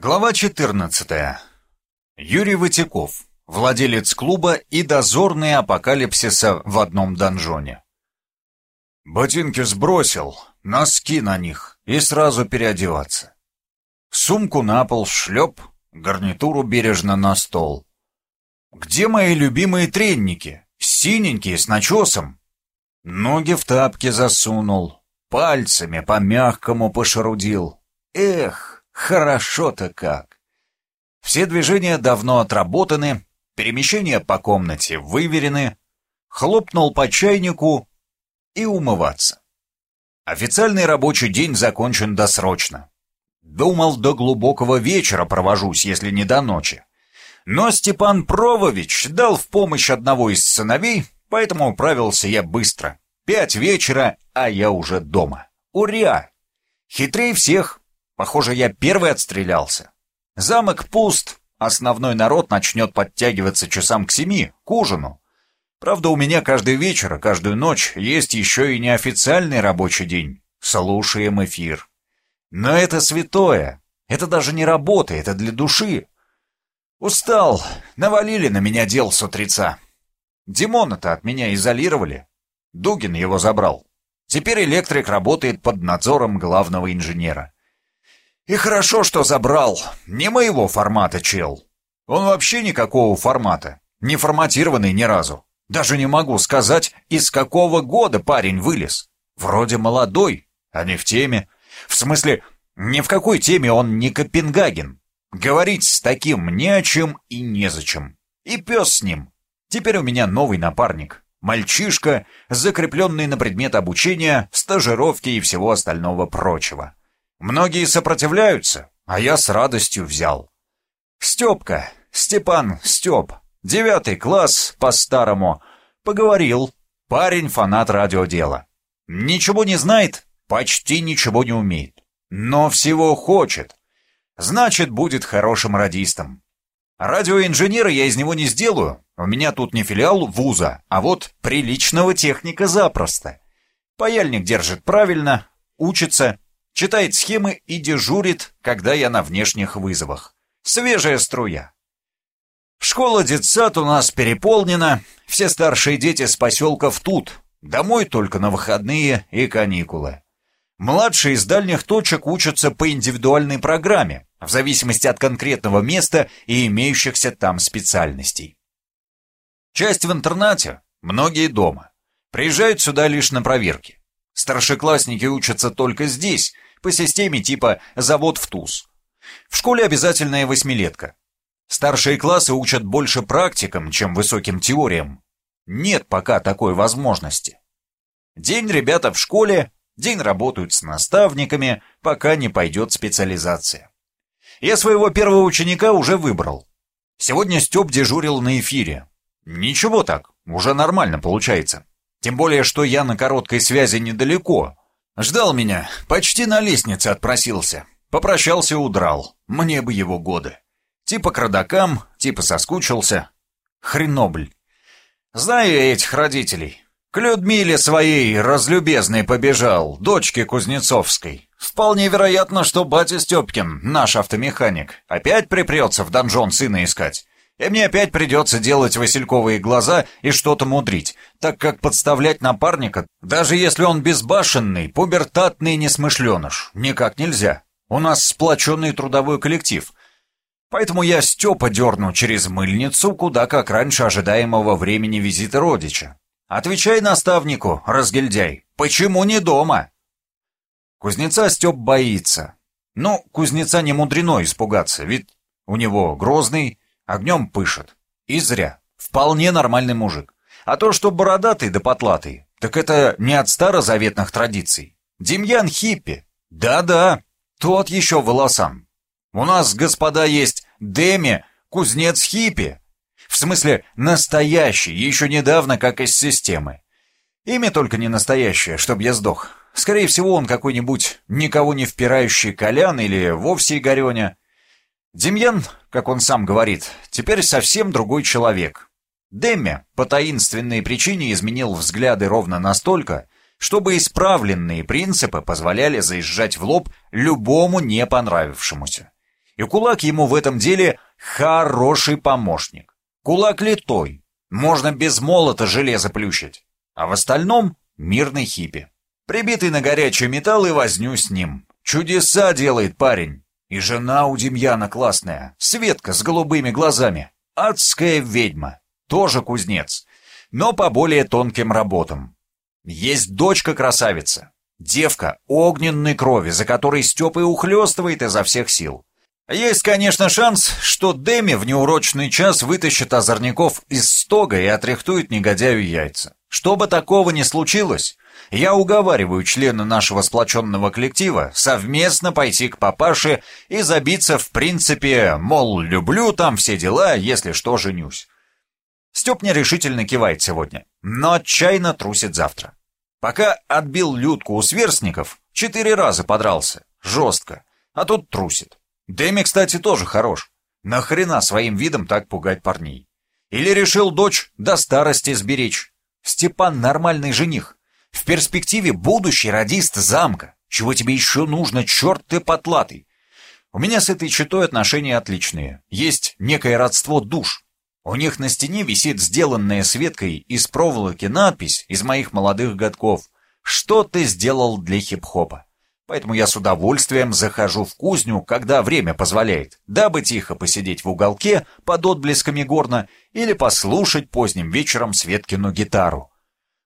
Глава 14. Юрий Ватяков, владелец клуба и дозорный апокалипсиса в одном донжоне. Ботинки сбросил, носки на них и сразу переодеваться. Сумку на пол шлеп, гарнитуру бережно на стол. Где мои любимые тренники, синенькие, с начесом? Ноги в тапки засунул, пальцами по-мягкому пошарудил. Эх! Хорошо-то как. Все движения давно отработаны, перемещения по комнате выверены, хлопнул по чайнику и умываться. Официальный рабочий день закончен досрочно. Думал, до глубокого вечера провожусь, если не до ночи. Но Степан Провович дал в помощь одного из сыновей, поэтому управился я быстро. Пять вечера, а я уже дома. Уря! Хитрее всех, Похоже, я первый отстрелялся. Замок пуст, основной народ начнет подтягиваться часам к семи, к ужину. Правда, у меня каждый вечер и каждую ночь есть еще и неофициальный рабочий день. Слушаем эфир. Но это святое. Это даже не работа, это для души. Устал. Навалили на меня дел с утреца. Димона-то от меня изолировали. Дугин его забрал. Теперь электрик работает под надзором главного инженера. И хорошо, что забрал. Не моего формата чел. Он вообще никакого формата. Не форматированный ни разу. Даже не могу сказать, из какого года парень вылез. Вроде молодой, а не в теме. В смысле, ни в какой теме он не Копенгаген. Говорить с таким не о чем и незачем. И пес с ним. Теперь у меня новый напарник. Мальчишка, закрепленный на предмет обучения, стажировки и всего остального прочего. Многие сопротивляются, а я с радостью взял. Степка, Степан Степ, девятый класс по-старому, поговорил. Парень фанат радиодела. Ничего не знает, почти ничего не умеет. Но всего хочет. Значит, будет хорошим радистом. Радиоинженера я из него не сделаю. У меня тут не филиал вуза, а вот приличного техника запросто. Паяльник держит правильно, учится, читает схемы и дежурит, когда я на внешних вызовах. Свежая струя. Школа-детсад у нас переполнена, все старшие дети с поселков тут, домой только на выходные и каникулы. Младшие из дальних точек учатся по индивидуальной программе, в зависимости от конкретного места и имеющихся там специальностей. Часть в интернате, многие дома. Приезжают сюда лишь на проверки. Старшеклассники учатся только здесь, по системе типа «завод в ТУЗ». В школе обязательная восьмилетка. Старшие классы учат больше практикам, чем высоким теориям. Нет пока такой возможности. День ребята в школе, день работают с наставниками, пока не пойдет специализация. Я своего первого ученика уже выбрал. Сегодня Степ дежурил на эфире. Ничего так, уже нормально получается. Тем более, что я на короткой связи недалеко, Ждал меня, почти на лестнице отпросился. Попрощался удрал. Мне бы его годы. Типа к родакам, типа соскучился. Хренобль. Знаю я этих родителей. К Людмиле своей разлюбезной побежал, дочке Кузнецовской. Вполне вероятно, что батя Степкин, наш автомеханик, опять припрется в донжон сына искать. И мне опять придется делать васильковые глаза и что-то мудрить, так как подставлять напарника, даже если он безбашенный, пубертатный несмышленыш, никак нельзя. У нас сплоченный трудовой коллектив. Поэтому я Степа дерну через мыльницу, куда как раньше ожидаемого времени визита родича. Отвечай наставнику, разгильдяй, почему не дома? Кузнеца Степ боится. Ну, кузнеца не мудрено испугаться, ведь у него грозный, огнем пышет. И зря. Вполне нормальный мужик. А то, что бородатый да потлатый, так это не от старозаветных традиций. Демьян хиппи. Да-да, тот еще волосан. У нас, господа, есть Деми, кузнец хиппи. В смысле, настоящий, еще недавно как из системы. Имя только не настоящее, чтоб я сдох. Скорее всего, он какой-нибудь никого не впирающий Колян или вовсе Игореня. Демьян, как он сам говорит, теперь совсем другой человек. Демме по таинственной причине изменил взгляды ровно настолько, чтобы исправленные принципы позволяли заезжать в лоб любому не понравившемуся. И кулак ему в этом деле хороший помощник. Кулак литой, можно без молота железо плющить. А в остальном мирный хиппи. Прибитый на горячий металл и возню с ним. Чудеса делает парень. И жена у Демьяна классная, Светка с голубыми глазами. Адская ведьма, тоже кузнец, но по более тонким работам. Есть дочка-красавица, девка огненной крови, за которой Степа и ухлёстывает изо всех сил. Есть, конечно, шанс, что Дэми в неурочный час вытащит озорников из стога и отряхтует негодяю яйца. Чтобы такого не случилось, я уговариваю члена нашего сплоченного коллектива совместно пойти к папаше и забиться в принципе, мол, люблю там все дела, если что, женюсь. Степ нерешительно кивает сегодня, но отчаянно трусит завтра. Пока отбил Людку у сверстников, четыре раза подрался, жестко, а тут трусит. Дэми, кстати, тоже хорош. Нахрена своим видом так пугать парней? Или решил дочь до старости сберечь? Степан нормальный жених. В перспективе будущий радист замка. Чего тебе еще нужно, черт ты потлатый? У меня с этой читой отношения отличные. Есть некое родство душ. У них на стене висит сделанная Светкой из проволоки надпись из моих молодых годков «Что ты сделал для хип-хопа?» Поэтому я с удовольствием захожу в кузню, когда время позволяет, дабы тихо посидеть в уголке под отблесками горна или послушать поздним вечером Светкину гитару.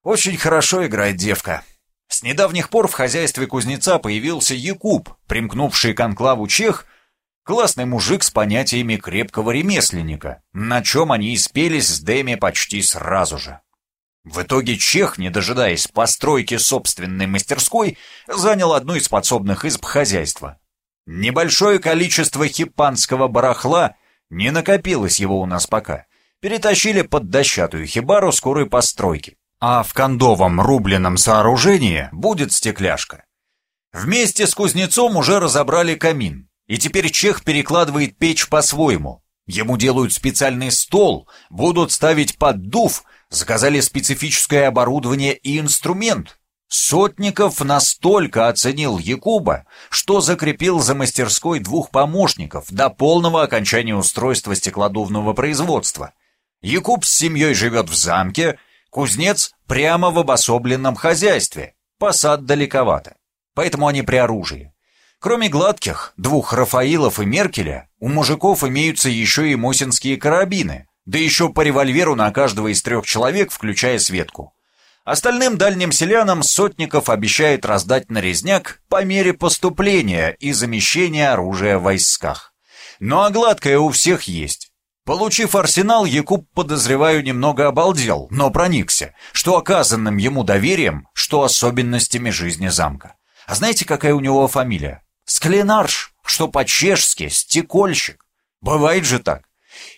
Очень хорошо играет девка. С недавних пор в хозяйстве кузнеца появился Якуб, примкнувший к анклаву чех, классный мужик с понятиями крепкого ремесленника, на чем они и спелись с Дэми почти сразу же. В итоге чех, не дожидаясь постройки собственной мастерской, занял одну из подсобных изб хозяйства. Небольшое количество хипанского барахла не накопилось его у нас пока. Перетащили под дощатую хибару скорой постройки а в кондовом рубленном сооружении будет стекляшка. Вместе с кузнецом уже разобрали камин, и теперь чех перекладывает печь по-своему. Ему делают специальный стол, будут ставить поддув, заказали специфическое оборудование и инструмент. Сотников настолько оценил Якуба, что закрепил за мастерской двух помощников до полного окончания устройства стеклодувного производства. Якуб с семьей живет в замке, Кузнец прямо в обособленном хозяйстве. Посад далековато. Поэтому они при оружии. Кроме гладких, двух Рафаилов и Меркеля, у мужиков имеются еще и мосинские карабины, да еще по револьверу на каждого из трех человек, включая Светку. Остальным дальним селянам Сотников обещает раздать нарезняк по мере поступления и замещения оружия в войсках. Ну а гладкое у всех есть. Получив арсенал, Якуб, подозреваю, немного обалдел, но проникся, что оказанным ему доверием, что особенностями жизни замка. А знаете, какая у него фамилия? Склинарш, что по-чешски стекольщик. Бывает же так.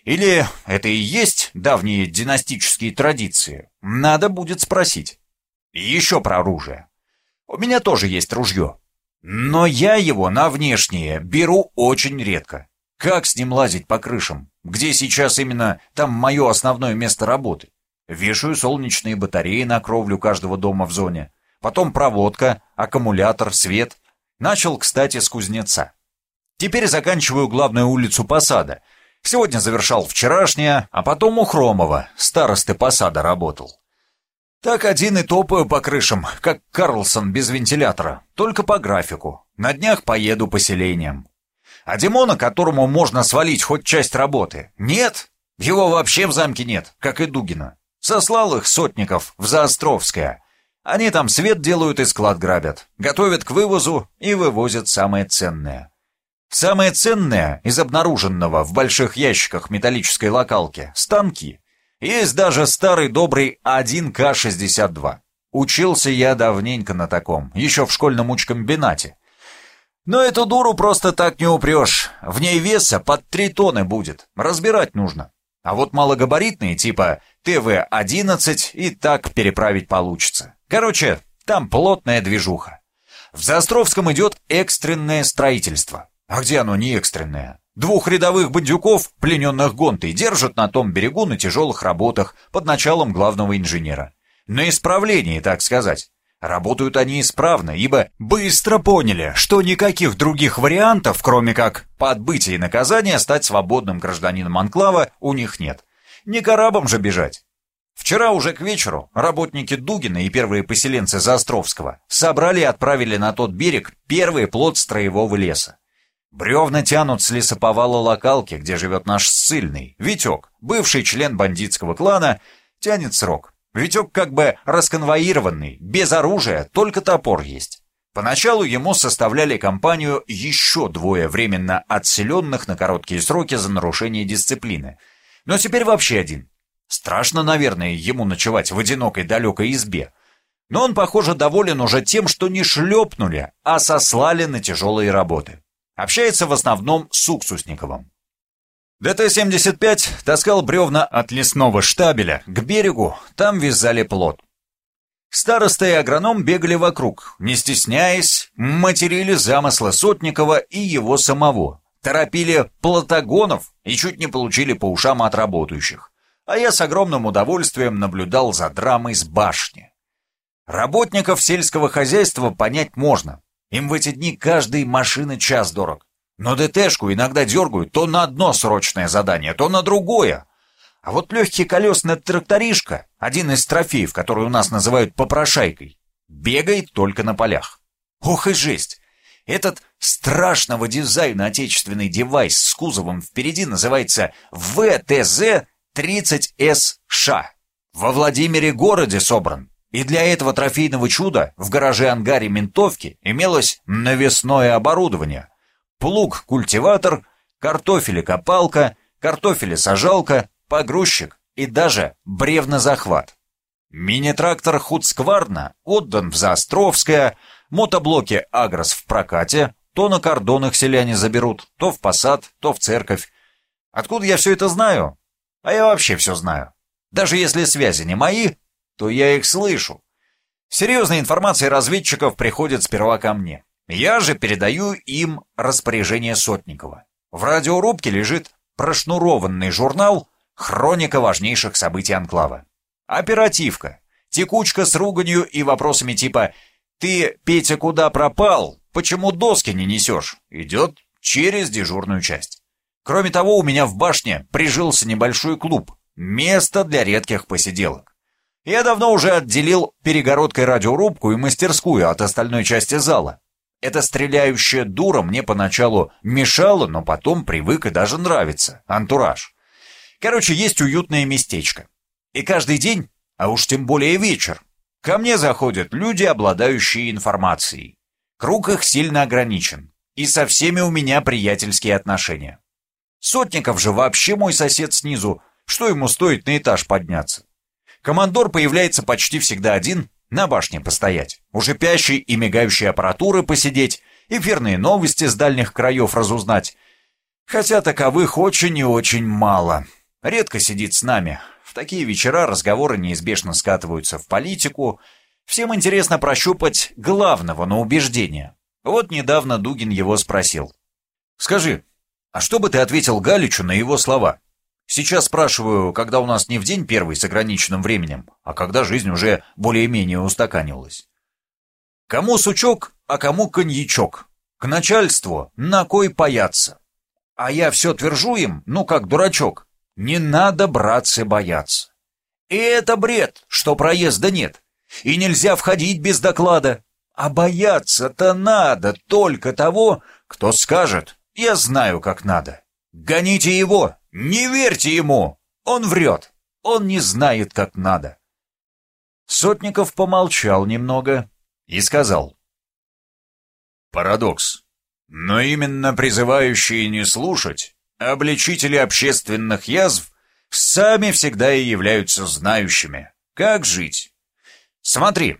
Или это и есть давние династические традиции? Надо будет спросить. И еще про оружие. У меня тоже есть ружье. Но я его на внешнее беру очень редко. Как с ним лазить по крышам? Где сейчас именно там мое основное место работы? Вешаю солнечные батареи на кровлю каждого дома в зоне. Потом проводка, аккумулятор, свет. Начал, кстати, с кузнеца. Теперь заканчиваю главную улицу посада. Сегодня завершал вчерашнее, а потом у Хромова, старосты посада, работал. Так один и топаю по крышам, как Карлсон без вентилятора, только по графику. На днях поеду поселением. А Димона, которому можно свалить хоть часть работы, нет. Его вообще в замке нет, как и Дугина. Сослал их сотников в Заостровское. Они там свет делают и склад грабят, готовят к вывозу и вывозят самое ценное. Самое ценное из обнаруженного в больших ящиках металлической локалки — станки. Есть даже старый добрый 1К-62. Учился я давненько на таком, еще в школьном учкомбинате. Но эту дуру просто так не упрешь. В ней веса под три тонны будет. Разбирать нужно. А вот малогабаритные, типа ТВ-11, и так переправить получится. Короче, там плотная движуха. В Заостровском идет экстренное строительство. А где оно не экстренное? Двух рядовых бандюков, плененных гонтой, держат на том берегу на тяжелых работах под началом главного инженера. На исправлении, так сказать. Работают они исправно, ибо быстро поняли, что никаких других вариантов, кроме как по отбытии наказания стать свободным гражданином Анклава, у них нет. Не корабом же бежать. Вчера уже к вечеру работники Дугина и первые поселенцы Заостровского собрали и отправили на тот берег первый плод строевого леса. Бревна тянут с лесоповала локалки, где живет наш ссыльный, Витек, бывший член бандитского клана, тянет срок. Витек как бы расконвоированный, без оружия, только топор есть. Поначалу ему составляли компанию еще двое временно отселенных на короткие сроки за нарушение дисциплины. Но теперь вообще один. Страшно, наверное, ему ночевать в одинокой далекой избе. Но он, похоже, доволен уже тем, что не шлепнули, а сослали на тяжелые работы. Общается в основном с Уксусниковым. ДТ-75 таскал бревна от лесного штабеля к берегу, там вязали плод. Староста и агроном бегали вокруг, не стесняясь, материли замысла Сотникова и его самого, торопили платагонов и чуть не получили по ушам от работающих. А я с огромным удовольствием наблюдал за драмой с башни. Работников сельского хозяйства понять можно. Им в эти дни каждый машины час дорог. Но ДТшку иногда дергают то на одно срочное задание, то на другое. А вот легкий колесный тракторишка, один из трофеев, который у нас называют попрошайкой, бегает только на полях. Ох и жесть! Этот страшного дизайна отечественный девайс с кузовом впереди называется ВТЗ-30СШ. Во Владимире городе собран. И для этого трофейного чуда в гараже-ангаре ментовки имелось навесное оборудование – плуг-культиватор, картофель-копалка, картофель-сажалка, погрузчик и даже бревнозахват. Мини-трактор Худскварна отдан в Заостровское, мотоблоки Агрос в прокате, то на кордонах селяне заберут, то в посад, то в церковь. Откуда я все это знаю? А я вообще все знаю. Даже если связи не мои, то я их слышу. Серьезная информация разведчиков приходит сперва ко мне. Я же передаю им распоряжение Сотникова. В радиорубке лежит прошнурованный журнал «Хроника важнейших событий Анклава». Оперативка. Текучка с руганью и вопросами типа «Ты, Петя, куда пропал? Почему доски не несешь?» идет через дежурную часть. Кроме того, у меня в башне прижился небольшой клуб, место для редких посиделок. Я давно уже отделил перегородкой радиорубку и мастерскую от остальной части зала. Эта стреляющая дура мне поначалу мешала, но потом привык и даже нравится. Антураж. Короче, есть уютное местечко. И каждый день, а уж тем более вечер, ко мне заходят люди, обладающие информацией. Круг их сильно ограничен. И со всеми у меня приятельские отношения. Сотников же вообще мой сосед снизу. Что ему стоит на этаж подняться? Командор появляется почти всегда один, на башне постоять, у шипящей и мигающей аппаратуры посидеть, эфирные новости с дальних краев разузнать. Хотя таковых очень и очень мало. Редко сидит с нами. В такие вечера разговоры неизбежно скатываются в политику. Всем интересно прощупать главного на убеждение. Вот недавно Дугин его спросил. «Скажи, а что бы ты ответил Галичу на его слова?» Сейчас спрашиваю, когда у нас не в день первый с ограниченным временем, а когда жизнь уже более-менее устаканилась. Кому сучок, а кому коньячок. К начальству на кой паяться. А я все твержу им, ну как дурачок. Не надо, братцы, бояться. И это бред, что проезда нет. И нельзя входить без доклада. А бояться-то надо только того, кто скажет, я знаю, как надо. Гоните его, не верьте ему! Он врет! Он не знает, как надо!» Сотников помолчал немного и сказал. «Парадокс. Но именно призывающие не слушать, обличители общественных язв, сами всегда и являются знающими, как жить. Смотри,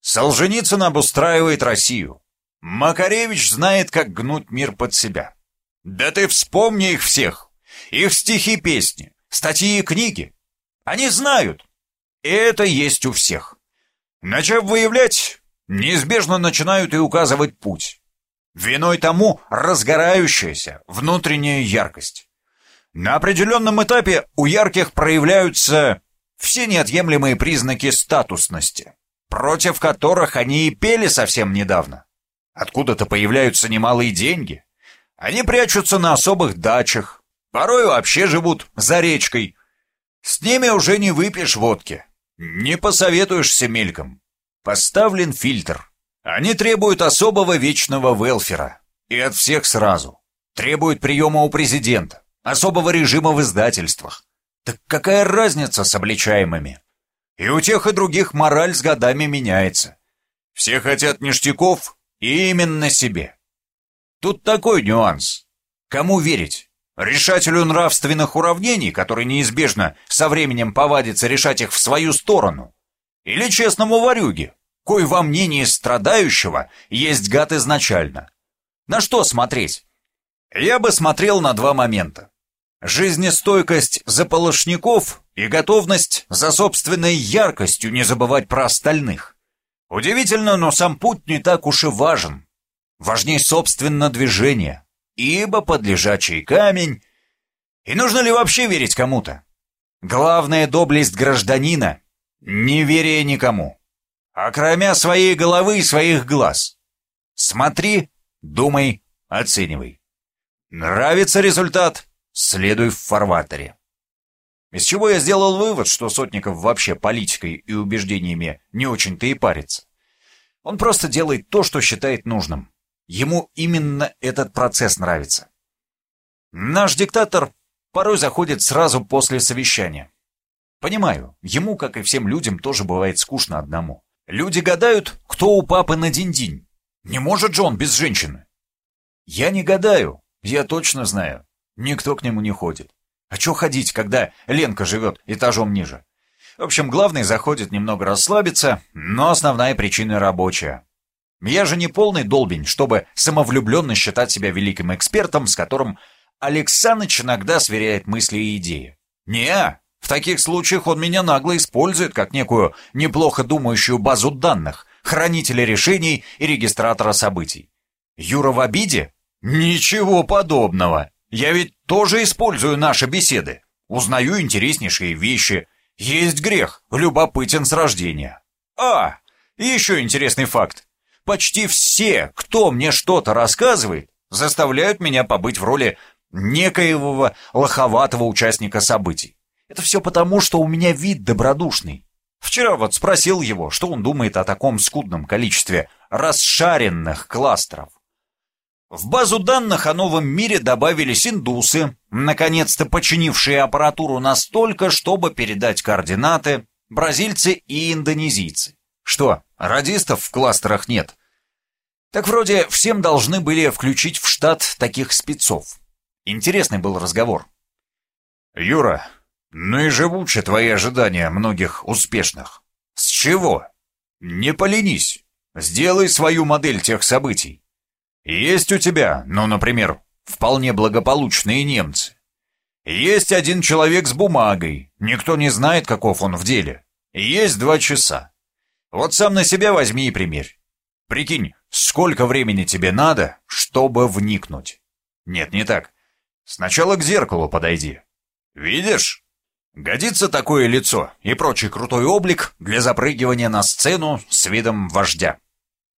Солженицын обустраивает Россию. Макаревич знает, как гнуть мир под себя. Да ты вспомни их всех, их стихи, песни, статьи и книги. Они знают. И это есть у всех. Начав выявлять, неизбежно начинают и указывать путь. Виной тому разгорающаяся внутренняя яркость. На определенном этапе у ярких проявляются все неотъемлемые признаки статусности. против которых они и пели совсем недавно. Откуда-то появляются немалые деньги. Они прячутся на особых дачах, порой вообще живут за речкой. С ними уже не выпьешь водки, не посоветуешься мельком. Поставлен фильтр. Они требуют особого вечного велфера. И от всех сразу. Требуют приема у президента, особого режима в издательствах. Так какая разница с обличаемыми? И у тех и других мораль с годами меняется. Все хотят ништяков именно себе. Тут такой нюанс. Кому верить? Решателю нравственных уравнений, который неизбежно со временем повадится решать их в свою сторону? Или честному ворюге, кой во мнении страдающего есть гад изначально? На что смотреть? Я бы смотрел на два момента. Жизнестойкость заполошников и готовность за собственной яркостью не забывать про остальных. Удивительно, но сам путь не так уж и важен. Важней собственно движение, ибо под лежачий камень... И нужно ли вообще верить кому-то? Главная доблесть гражданина — неверие никому, а кроме своей головы и своих глаз. Смотри, думай, оценивай. Нравится результат? Следуй в фарватере. Из чего я сделал вывод, что Сотников вообще политикой и убеждениями не очень-то и парится. Он просто делает то, что считает нужным. Ему именно этот процесс нравится. Наш диктатор порой заходит сразу после совещания. Понимаю, ему, как и всем людям, тоже бывает скучно одному. Люди гадают, кто у папы на день-день. Не может же он без женщины. Я не гадаю, я точно знаю. Никто к нему не ходит. А чё ходить, когда Ленка живет этажом ниже? В общем, главный заходит немного расслабиться, но основная причина рабочая. Я же не полный долбень, чтобы самовлюбленно считать себя великим экспертом, с которым Александрович иногда сверяет мысли и идеи. не в таких случаях он меня нагло использует как некую неплохо думающую базу данных, хранителя решений и регистратора событий. Юра в обиде? Ничего подобного. Я ведь тоже использую наши беседы. Узнаю интереснейшие вещи. Есть грех, любопытен с рождения. А, еще интересный факт. Почти все, кто мне что-то рассказывает, заставляют меня побыть в роли некоего лоховатого участника событий. Это все потому, что у меня вид добродушный. Вчера вот спросил его, что он думает о таком скудном количестве расшаренных кластеров. В базу данных о новом мире добавились индусы, наконец-то починившие аппаратуру настолько, чтобы передать координаты, бразильцы и индонезийцы. Что, радистов в кластерах нет? Так вроде всем должны были включить в штат таких спецов. Интересный был разговор. «Юра, ну и живуче твои ожидания многих успешных. С чего? Не поленись, сделай свою модель тех событий. Есть у тебя, ну, например, вполне благополучные немцы. Есть один человек с бумагой, никто не знает, каков он в деле. Есть два часа. Вот сам на себя возьми и примерь. Прикинь, сколько времени тебе надо, чтобы вникнуть. Нет, не так. Сначала к зеркалу подойди. Видишь? Годится такое лицо и прочий крутой облик для запрыгивания на сцену с видом вождя.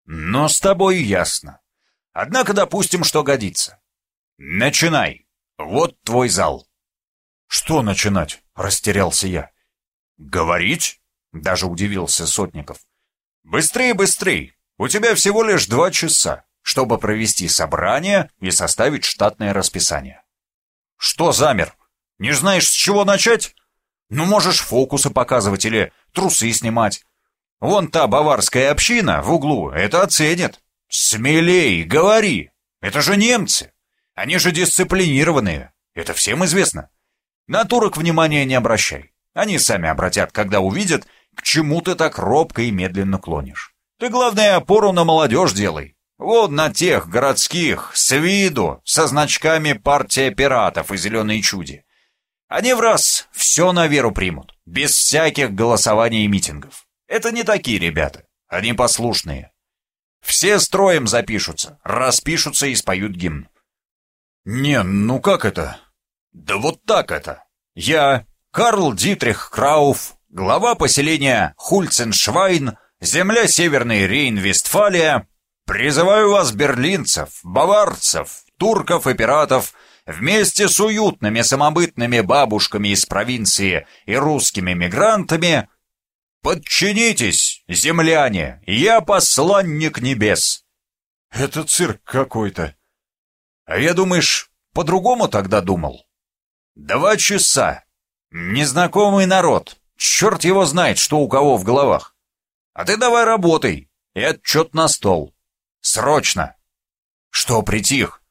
Но с тобой ясно. Однако допустим, что годится. Начинай. Вот твой зал. Что начинать? Растерялся я. Говорить? Даже удивился Сотников. Быстрее, быстрее. У тебя всего лишь два часа, чтобы провести собрание и составить штатное расписание. Что замер? Не знаешь, с чего начать? Ну, можешь фокусы показывать или трусы снимать. Вон та баварская община в углу это оценит. «Смелей, говори! Это же немцы! Они же дисциплинированные, это всем известно. На турок внимания не обращай. Они сами обратят, когда увидят, к чему ты так робко и медленно клонишь. Ты, главное, опору на молодежь делай. Вот на тех городских, с виду, со значками «Партия пиратов» и «Зеленые чуди». Они в раз все на веру примут, без всяких голосований и митингов. Это не такие ребята, они послушные. Все строем запишутся, распишутся и споют гимн. Не, ну как это? Да вот так это. Я, Карл Дитрих Крауф, глава поселения Хульценшвайн, земля Северной Рейн-Вестфалия, призываю вас, берлинцев, баварцев, турков и пиратов, вместе с уютными самобытными бабушками из провинции и русскими мигрантами, подчинитесь, земляне, я посланник небес. Это цирк какой-то. А я, думаешь, по-другому тогда думал? Два часа. Незнакомый народ. Черт его знает, что у кого в головах. А ты давай работай. И отчет на стол. Срочно. Что притих?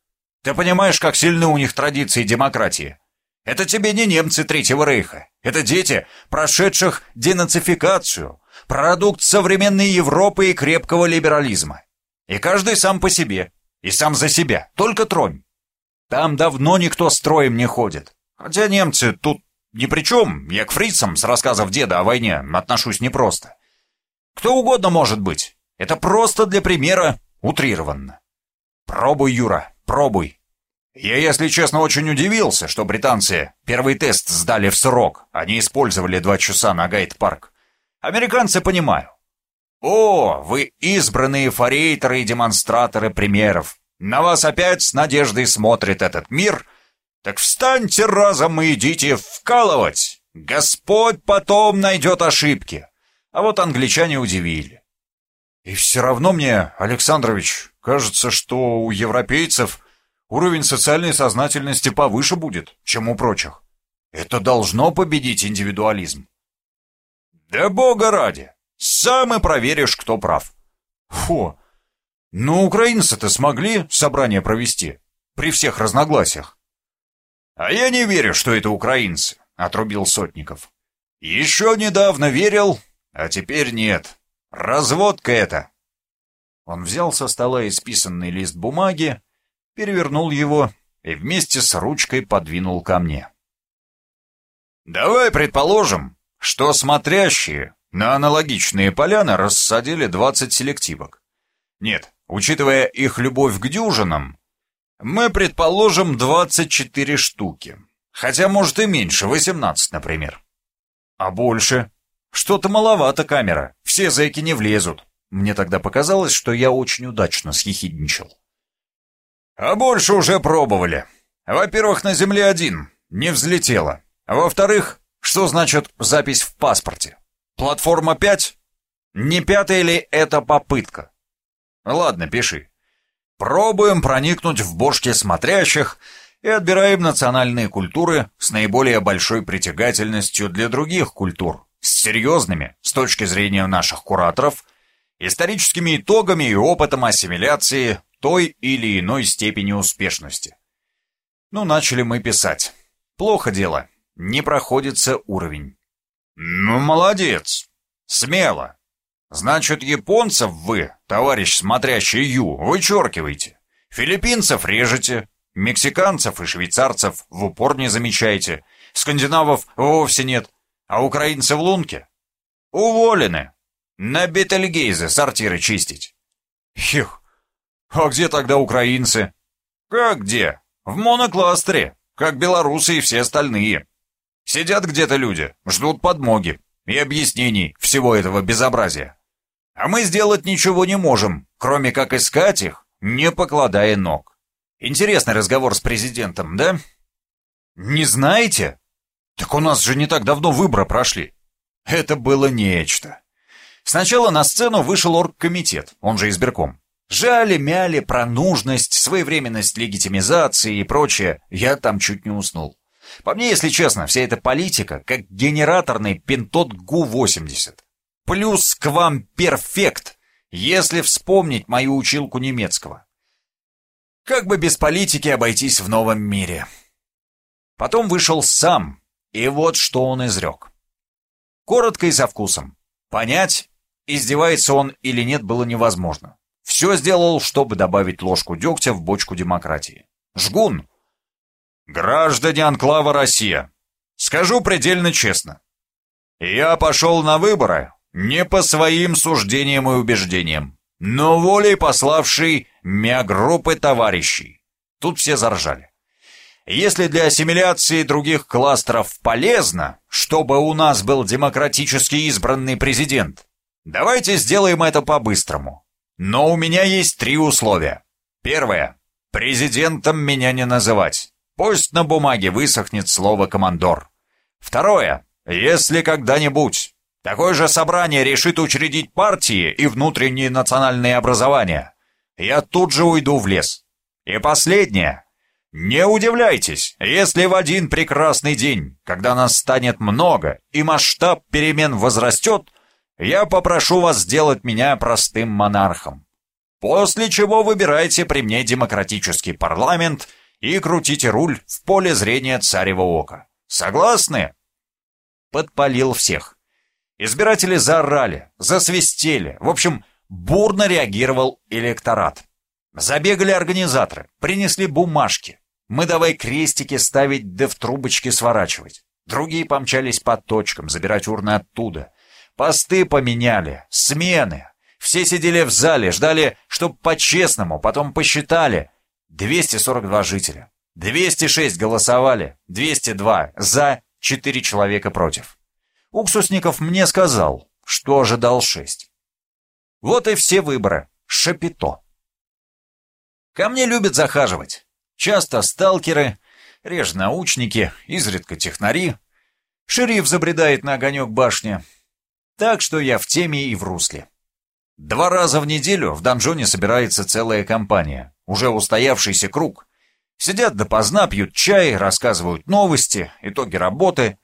Ты понимаешь, как сильны у них традиции демократии? Это тебе не немцы Третьего Рейха. Это дети, прошедших денацификацию, продукт современной Европы и крепкого либерализма. И каждый сам по себе, и сам за себя, только тронь. Там давно никто строем не ходит. Хотя немцы тут ни при чем, я к фрицам с рассказов деда о войне отношусь непросто. Кто угодно может быть. Это просто для примера утрированно. Пробуй, Юра, пробуй. Я, если честно, очень удивился, что британцы первый тест сдали в срок, они использовали два часа на гайд-парк. Американцы понимаю. О, вы избранные форейтеры и демонстраторы примеров. На вас опять с надеждой смотрит этот мир. Так встаньте разом и идите вкалывать. Господь потом найдет ошибки. А вот англичане удивили. И все равно мне, Александрович, кажется, что у европейцев уровень социальной сознательности повыше будет, чем у прочих. Это должно победить индивидуализм. Да бога ради! Сам и проверишь, кто прав. Фу! Ну, украинцы-то смогли собрание провести, при всех разногласиях. А я не верю, что это украинцы, отрубил Сотников. Еще недавно верил, а теперь нет. Разводка это. Он взял со стола исписанный лист бумаги, перевернул его и вместе с ручкой подвинул ко мне. «Давай предположим, что смотрящие на аналогичные поляны рассадили 20 селективок. Нет, учитывая их любовь к дюжинам, мы предположим 24 штуки. Хотя, может, и меньше, 18, например. А больше? Что-то маловато камера, все зэки не влезут. Мне тогда показалось, что я очень удачно схихидничал. А больше уже пробовали. Во-первых, на Земле один, не взлетело. Во-вторых, что значит запись в паспорте? Платформа 5? Не пятая ли это попытка? Ладно, пиши. Пробуем проникнуть в бошки смотрящих и отбираем национальные культуры с наиболее большой притягательностью для других культур, с серьезными, с точки зрения наших кураторов, историческими итогами и опытом ассимиляции той или иной степени успешности. Ну, начали мы писать. Плохо дело, не проходится уровень. Ну, молодец, смело. Значит, японцев вы, товарищ смотрящий Ю, вычеркиваете. Филиппинцев режете, мексиканцев и швейцарцев в упор не замечаете, скандинавов вовсе нет, а украинцы в лунке? Уволены. На Бетельгейзе сортиры чистить. Хих, а где тогда украинцы? Как где? В монокластере, как белорусы и все остальные. Сидят где-то люди, ждут подмоги и объяснений всего этого безобразия. А мы сделать ничего не можем, кроме как искать их, не покладая ног. Интересный разговор с президентом, да? Не знаете? Так у нас же не так давно выборы прошли. Это было нечто. Сначала на сцену вышел оргкомитет, он же избирком. Жали-мяли про нужность, своевременность легитимизации и прочее. Я там чуть не уснул. По мне, если честно, вся эта политика как генераторный пинтот ГУ-80. Плюс к вам перфект, если вспомнить мою училку немецкого. Как бы без политики обойтись в новом мире. Потом вышел сам, и вот что он изрек. Коротко и со вкусом. Понять, издевается он или нет, было невозможно. Все сделал, чтобы добавить ложку дегтя в бочку демократии. Жгун. Граждане Анклава Россия, скажу предельно честно. Я пошел на выборы не по своим суждениям и убеждениям, но волей пославшей мя группы товарищей. Тут все заржали. Если для ассимиляции других кластеров полезно, чтобы у нас был демократически избранный президент, Давайте сделаем это по-быстрому. Но у меня есть три условия. Первое. Президентом меня не называть. Пусть на бумаге высохнет слово «командор». Второе. Если когда-нибудь такое же собрание решит учредить партии и внутренние национальные образования, я тут же уйду в лес. И последнее. Не удивляйтесь, если в один прекрасный день, когда нас станет много и масштаб перемен возрастет, я попрошу вас сделать меня простым монархом. После чего выбирайте при мне демократический парламент и крутите руль в поле зрения царева ока. Согласны? Подпалил всех. Избиратели заорали, засвистели. В общем, бурно реагировал электорат. Забегали организаторы, принесли бумажки. Мы давай крестики ставить да в трубочки сворачивать. Другие помчались по точкам, забирать урны оттуда. Посты поменяли, смены. Все сидели в зале, ждали, чтоб по-честному, потом посчитали. 242 жителя. 206 голосовали, 202 за, 4 человека против. Уксусников мне сказал, что ожидал 6. Вот и все выборы. Шапито. Ко мне любят захаживать. Часто сталкеры, реже научники, изредка технари. Шериф забредает на огонек башни. Так что я в теме и в русле. Два раза в неделю в донжоне собирается целая компания, уже устоявшийся круг. Сидят допоздна, пьют чай, рассказывают новости, итоги работы.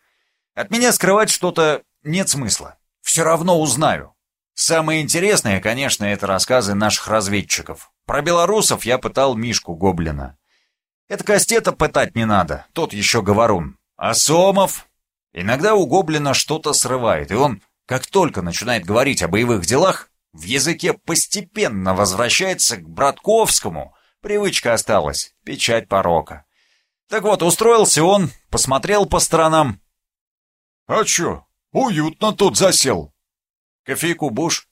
От меня скрывать что-то нет смысла. Все равно узнаю. Самое интересное, конечно, это рассказы наших разведчиков. Про белорусов я пытал Мишку Гоблина. Это Кастета пытать не надо, тот еще говорун. А Сомов? Иногда у Гоблина что-то срывает, и он, как только начинает говорить о боевых делах, в языке постепенно возвращается к Братковскому. Привычка осталась, печать порока. Так вот, устроился он, посмотрел по сторонам. «А чё, уютно тут засел». «Кофейку буш?»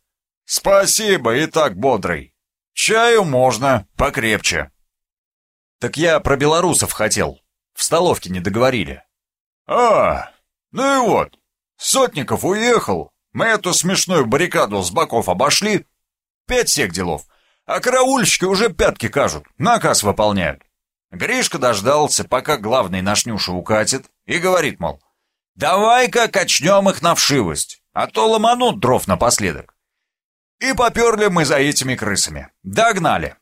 «Спасибо, и так бодрый». Чаю можно, покрепче. Так я про белорусов хотел. В столовке не договорили. А, ну и вот. Сотников уехал. Мы эту смешную баррикаду с боков обошли. Пять всех делов. А караульщики уже пятки кажут, наказ выполняют. Гришка дождался, пока главный наш Нюша укатит, и говорит, мол, давай-ка качнем их на вшивость, а то ломанут дров напоследок. И поперли мы за этими крысами. Догнали.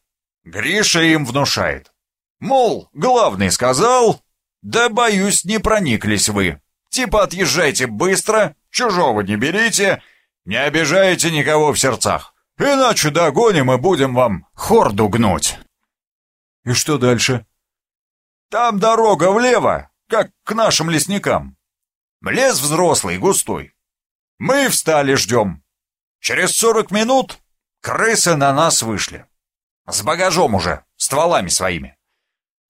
Гриша им внушает. Мол, главный сказал, да, боюсь, не прониклись вы. Типа отъезжайте быстро, чужого не берите, не обижайте никого в сердцах. Иначе догоним и будем вам хорду гнуть. И что дальше? Там дорога влево, как к нашим лесникам. Лес взрослый, густой. Мы встали, ждем. Через сорок минут крысы на нас вышли. С багажом уже, стволами своими.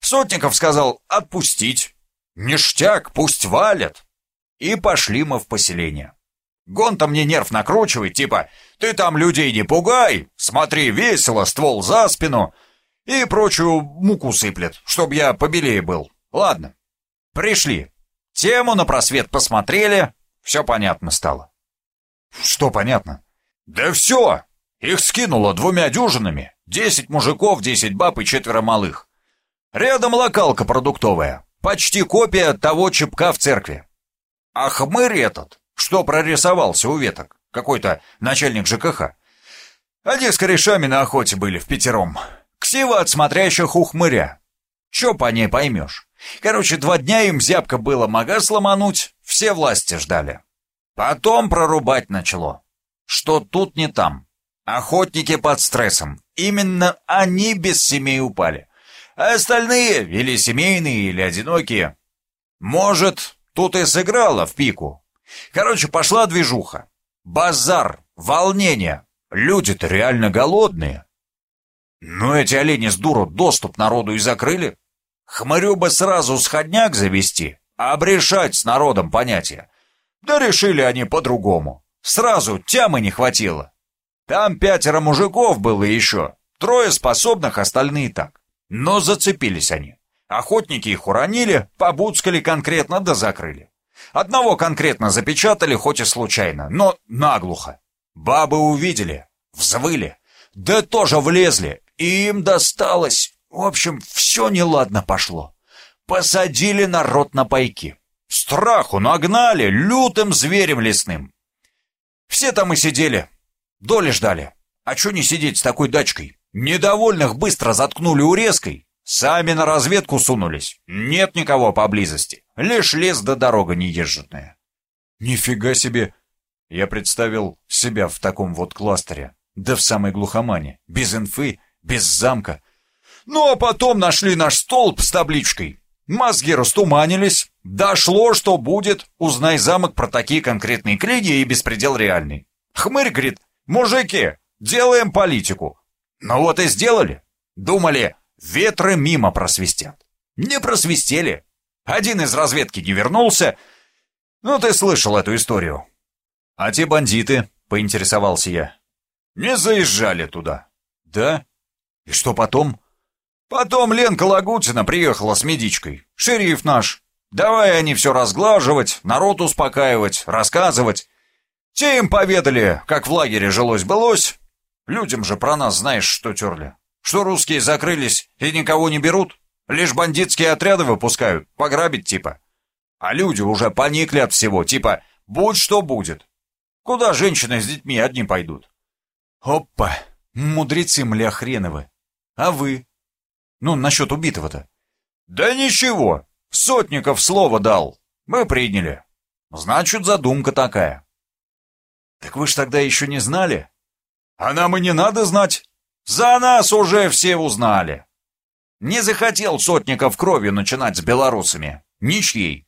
Сотников сказал отпустить. Ништяк, пусть валят. И пошли мы в поселение. Гон-то мне нерв накручивает, типа «Ты там людей не пугай, смотри весело, ствол за спину» и прочую муку сыплет, чтоб я побелее был. Ладно, пришли. Тему на просвет посмотрели, все понятно стало. Что понятно? «Да все! Их скинуло двумя дюжинами. Десять мужиков, десять баб и четверо малых. Рядом локалка продуктовая. Почти копия того чепка в церкви. А хмырь этот, что прорисовался у веток, какой-то начальник ЖКХ. Они с корешами на охоте были в пятером. Ксива от смотрящих у хмыря. Че по ней поймешь? Короче, два дня им зябко было магаз ломануть, все власти ждали. Потом прорубать начало что тут не там. Охотники под стрессом. Именно они без семей упали. А остальные, или семейные, или одинокие. Может, тут и сыграла в пику. Короче, пошла движуха. Базар, волнение. Люди-то реально голодные. Но эти олени с дуру доступ народу и закрыли. Хмырю бы сразу сходняк завести, а обрешать с народом понятия. Да решили они по-другому. Сразу тямы не хватило. Там пятеро мужиков было еще, трое способных, остальные так. Но зацепились они. Охотники их уронили, побуцкали конкретно да закрыли. Одного конкретно запечатали, хоть и случайно, но наглухо. Бабы увидели, взвыли, да тоже влезли, и им досталось. В общем, все неладно пошло. Посадили народ на пайки. Страху нагнали лютым зверем лесным. Все там и сидели, доли ждали. А что не сидеть с такой дачкой? Недовольных быстро заткнули урезкой, сами на разведку сунулись. Нет никого поблизости, лишь лес да дорога неезженная. Нифига себе! Я представил себя в таком вот кластере, да в самой глухомане, без инфы, без замка. Ну а потом нашли наш столб с табличкой. Мозги растуманились. Дошло, что будет. Узнай замок про такие конкретные книги и беспредел реальный. Хмырь говорит, мужики, делаем политику. Ну вот и сделали. Думали, ветры мимо просвистят. Не просвистели. Один из разведки не вернулся. Ну ты слышал эту историю. А те бандиты, поинтересовался я. Не заезжали туда. Да? И что потом? Потом Ленка Лагутина приехала с медичкой. Шериф наш. Давай они все разглаживать, народ успокаивать, рассказывать. Те им поведали, как в лагере жилось-былось. Людям же про нас знаешь, что терли. Что русские закрылись и никого не берут. Лишь бандитские отряды выпускают, пограбить типа. А люди уже поникли от всего, типа «будь что будет». Куда женщины с детьми одни пойдут? Опа, мудрецы мля хреновы. А вы? Ну, насчет убитого-то. Да ничего, Сотников слово дал. Мы приняли. Значит, задумка такая. Так вы ж тогда еще не знали? А нам и не надо знать. За нас уже все узнали. Не захотел Сотников кровью начинать с белорусами. Ничьей.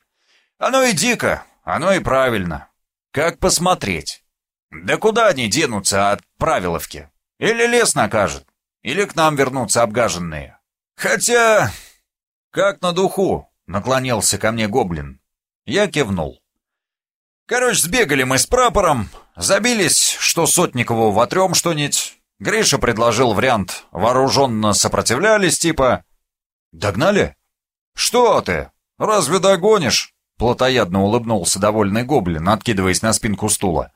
Оно и дико, оно и правильно. Как посмотреть? Да куда они денутся от правиловки? Или лес накажет, или к нам вернутся обгаженные. Хотя... Как на духу, наклонился ко мне гоблин. Я кивнул. Короче, сбегали мы с прапором, забились, что Сотникову вотрем что-нибудь. Гриша предложил вариант «вооруженно сопротивлялись» типа «Догнали?» «Что ты? Разве догонишь?» Плотоядно улыбнулся довольный гоблин, откидываясь на спинку стула.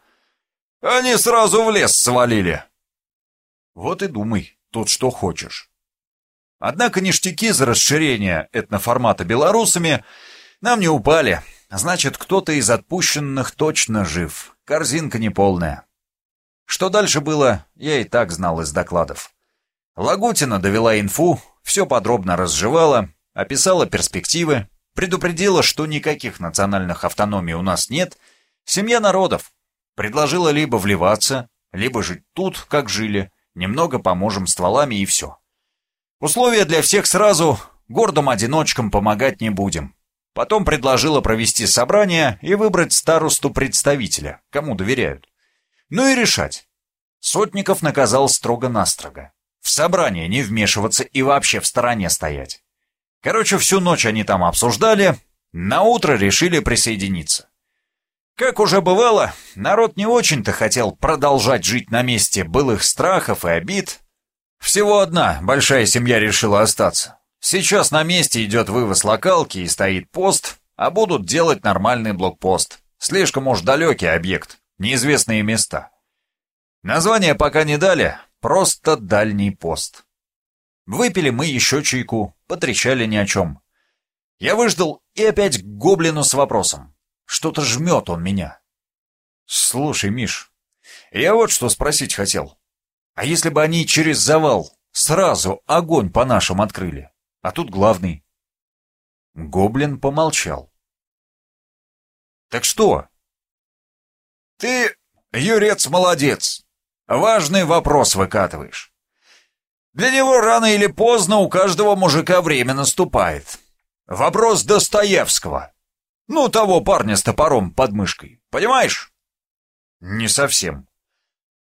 «Они сразу в лес свалили». «Вот и думай, тут что хочешь». Однако ништяки за расширение этноформата белорусами нам не упали. Значит, кто-то из отпущенных точно жив. Корзинка неполная. Что дальше было, я и так знал из докладов. Лагутина довела инфу, все подробно разжевала, описала перспективы, предупредила, что никаких национальных автономий у нас нет, семья народов. Предложила либо вливаться, либо жить тут, как жили, немного поможем стволами и все. Условия для всех сразу, гордым одиночкам помогать не будем. Потом предложила провести собрание и выбрать старосту-представителя, кому доверяют. Ну и решать. Сотников наказал строго-настрого. В собрание не вмешиваться и вообще в стороне стоять. Короче, всю ночь они там обсуждали, на утро решили присоединиться. Как уже бывало, народ не очень-то хотел продолжать жить на месте былых страхов и обид, всего одна большая семья решила остаться. Сейчас на месте идет вывоз локалки и стоит пост, а будут делать нормальный блокпост. Слишком уж далекий объект, неизвестные места. Название пока не дали, просто дальний пост. Выпили мы еще чайку, потрещали ни о чем. Я выждал и опять к гоблину с вопросом. Что-то жмет он меня. Слушай, Миш, я вот что спросить хотел. А если бы они через завал сразу огонь по нашим открыли? А тут главный. Гоблин помолчал. Так что? Ты, Юрец, молодец. Важный вопрос выкатываешь. Для него рано или поздно у каждого мужика время наступает. Вопрос Достоевского. Ну, того парня с топором под мышкой. Понимаешь? Не совсем.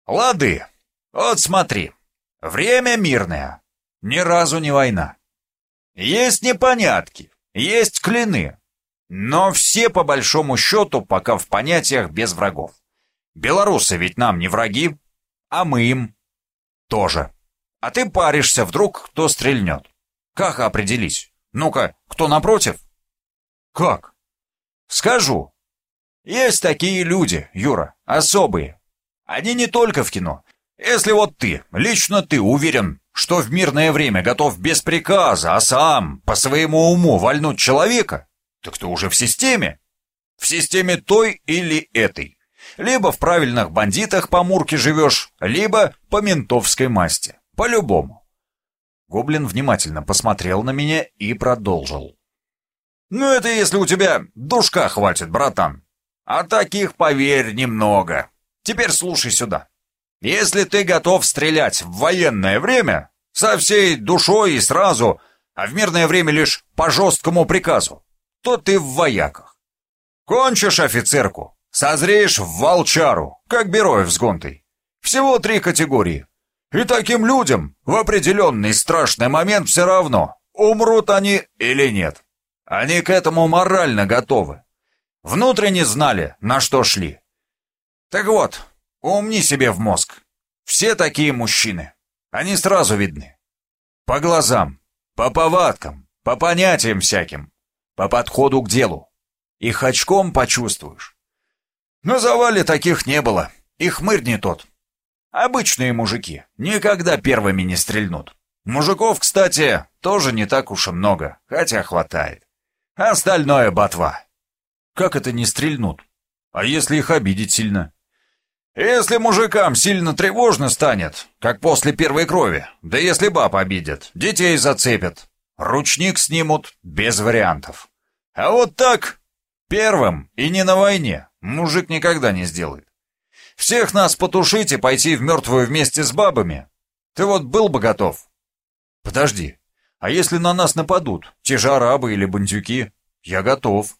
Лады. Вот смотри, время мирное, ни разу не война. Есть непонятки, есть клины, но все по большому счету пока в понятиях без врагов. Белорусы ведь нам не враги, а мы им тоже. А ты паришься, вдруг кто стрельнет. Как определись? Ну-ка, кто напротив? Как? Скажу. Есть такие люди, Юра, особые. Они не только в кино. Если вот ты, лично ты уверен, что в мирное время готов без приказа, а сам, по своему уму, вольнуть человека, так ты уже в системе. В системе той или этой. Либо в правильных бандитах по Мурке живешь, либо по ментовской масти. По-любому. Гоблин внимательно посмотрел на меня и продолжил. «Ну это если у тебя душка хватит, братан. А таких, поверь, немного. Теперь слушай сюда. Если ты готов стрелять в военное время, со всей душой и сразу, а в мирное время лишь по жесткому приказу, то ты в вояках. Кончишь офицерку, созреешь в волчару, как Бероев с Гонтой. Всего три категории. И таким людям в определенный страшный момент все равно, умрут они или нет. Они к этому морально готовы. Внутренне знали, на что шли. Так вот, умни себе в мозг. Все такие мужчины. Они сразу видны. По глазам, по повадкам, по понятиям всяким, по подходу к делу. Их очком почувствуешь. На завале таких не было. Их мырь не тот. Обычные мужики никогда первыми не стрельнут. Мужиков, кстати, тоже не так уж и много, хотя хватает. Остальное ботва. Как это не стрельнут? А если их обидеть сильно? Если мужикам сильно тревожно станет, как после первой крови, да если баб обидят, детей зацепят, ручник снимут без вариантов. А вот так, первым и не на войне, мужик никогда не сделает. Всех нас потушить и пойти в мертвую вместе с бабами? Ты вот был бы готов? Подожди, а если на нас нападут, те же арабы или бандюки? Я готов.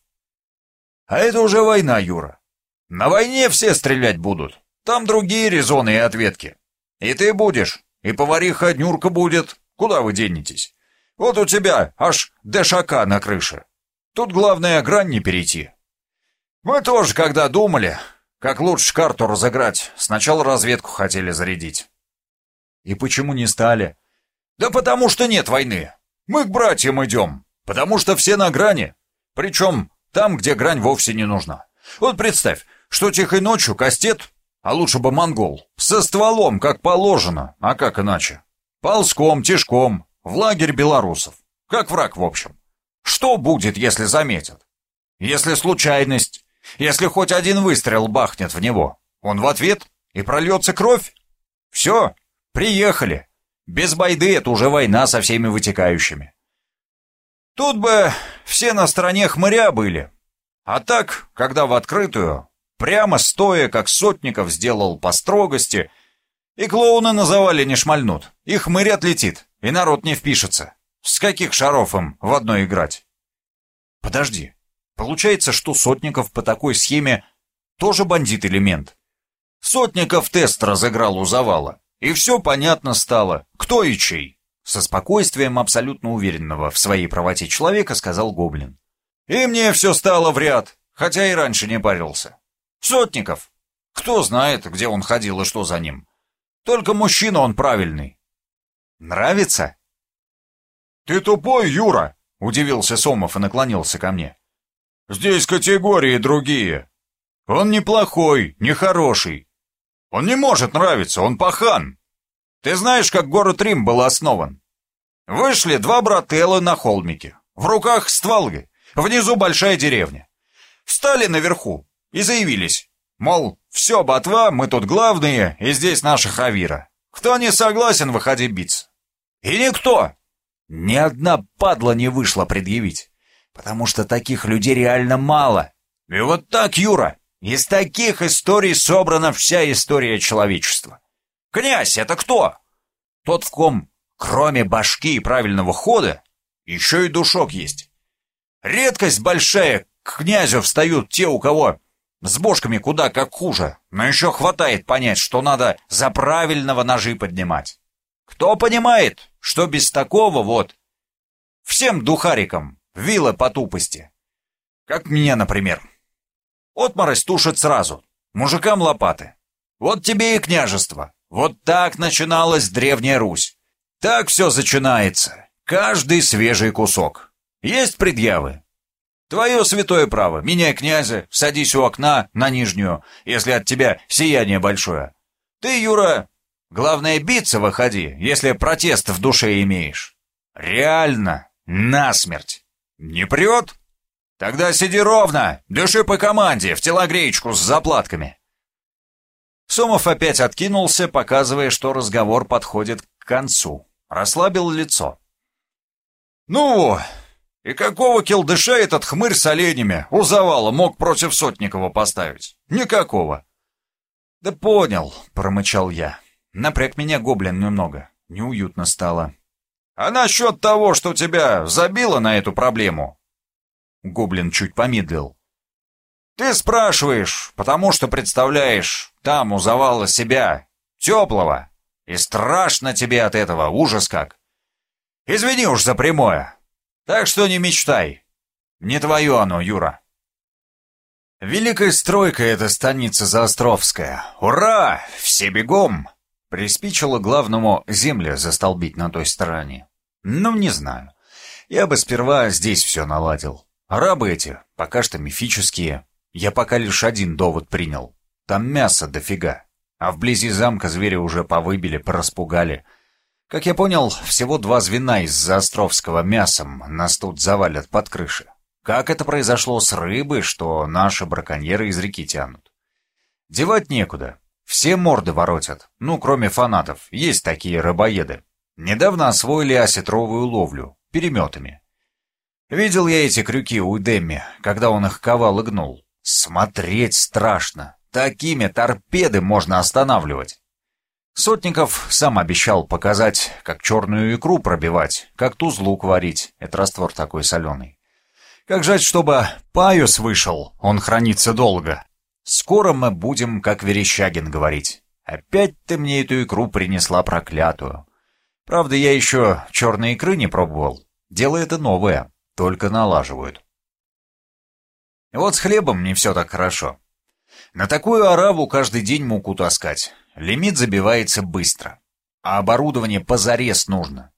А это уже война, Юра. На войне все стрелять будут. Там другие резоны и ответки. И ты будешь, и повариха Нюрка будет. Куда вы денетесь? Вот у тебя аж ДШК на крыше. Тут главное грань не перейти. Мы тоже, когда думали, как лучше карту разыграть, сначала разведку хотели зарядить. И почему не стали? Да потому что нет войны. Мы к братьям идем, потому что все на грани. Причем там, где грань вовсе не нужна. Вот представь, что тихой ночью кастет, а лучше бы монгол, со стволом, как положено, а как иначе? Ползком, тишком, в лагерь белорусов. Как враг, в общем. Что будет, если заметят? Если случайность? Если хоть один выстрел бахнет в него? Он в ответ? И прольется кровь? Все, приехали. Без байды это уже война со всеми вытекающими. Тут бы все на стороне хмыря были. А так, когда в открытую, прямо стоя, как Сотников сделал по строгости, и клоуны на завале не шмальнут, и хмырь отлетит, и народ не впишется. С каких шаров им в одной играть? Подожди, получается, что Сотников по такой схеме тоже бандит-элемент. Сотников тест разыграл у завала, и все понятно стало, кто и чей. Со спокойствием абсолютно уверенного в своей правоте человека сказал Гоблин. «И мне все стало в ряд, хотя и раньше не парился. Сотников! Кто знает, где он ходил и что за ним. Только мужчина он правильный. Нравится?» «Ты тупой, Юра!» — удивился Сомов и наклонился ко мне. «Здесь категории другие. Он неплохой, нехороший. Он не может нравиться, он пахан. Ты знаешь, как город Рим был основан? Вышли два брателла на холмике. В руках стволы. Внизу большая деревня. Встали наверху и заявились. Мол, все, ботва, мы тут главные, и здесь наша хавира. Кто не согласен, выходи биться. И никто. Ни одна падла не вышла предъявить. Потому что таких людей реально мало. И вот так, Юра, из таких историй собрана вся история человечества. Князь — это кто? Тот, в ком, кроме башки и правильного хода, еще и душок есть. Редкость большая, к князю встают те, у кого с бошками куда как хуже, но еще хватает понять, что надо за правильного ножи поднимать. Кто понимает, что без такого вот всем духарикам вилла по тупости? Как меня, например. Отморозь тушит сразу, мужикам лопаты. Вот тебе и княжество. Вот так начиналась Древняя Русь. Так все начинается. Каждый свежий кусок. Есть предъявы? Твое святое право. Меняй князя, садись у окна на нижнюю, если от тебя сияние большое. Ты, Юра, главное биться выходи, если протест в душе имеешь. Реально, насмерть. Не прет? Тогда сиди ровно, дыши по команде, в телогреечку с заплатками. Сомов опять откинулся, показывая, что разговор подходит к концу. Расслабил лицо. «Ну, и какого келдыша этот хмырь с оленями у завала мог против Сотникова поставить? Никакого!» «Да понял», — промычал я. Напряг меня гоблин немного. Неуютно стало. «А насчет того, что тебя забило на эту проблему?» Гоблин чуть помедлил. «Ты спрашиваешь, потому что представляешь, там у завала себя, теплого, и страшно тебе от этого, ужас как. Извини уж за прямое. Так что не мечтай. Не твое оно, Юра». Великая стройка эта станица Заостровская. Ура! Все бегом! Приспичило главному земля застолбить на той стороне. Ну, не знаю. Я бы сперва здесь все наладил. Арабы эти, пока что мифические. Я пока лишь один довод принял. Там мясо дофига. А вблизи замка звери уже повыбили, пораспугали. Как я понял, всего два звена из-за Островского мясом нас тут завалят под крыши. Как это произошло с рыбой, что наши браконьеры из реки тянут? Девать некуда. Все морды воротят. Ну, кроме фанатов. Есть такие рыбоеды. Недавно освоили осетровую ловлю. Переметами. Видел я эти крюки у Демми, когда он их ковал и гнул. Смотреть страшно. Такими торпеды можно останавливать. Сотников сам обещал показать, как черную икру пробивать, как тузлук варить. Это раствор такой соленый. Как жать, чтобы паюс вышел, он хранится долго. Скоро мы будем, как Верещагин, говорить. Опять ты мне эту икру принесла проклятую. Правда, я еще черной икры не пробовал. Дело это новое только налаживают. Вот с хлебом не все так хорошо. На такую ораву каждый день муку таскать. Лимит забивается быстро. А оборудование позарез нужно.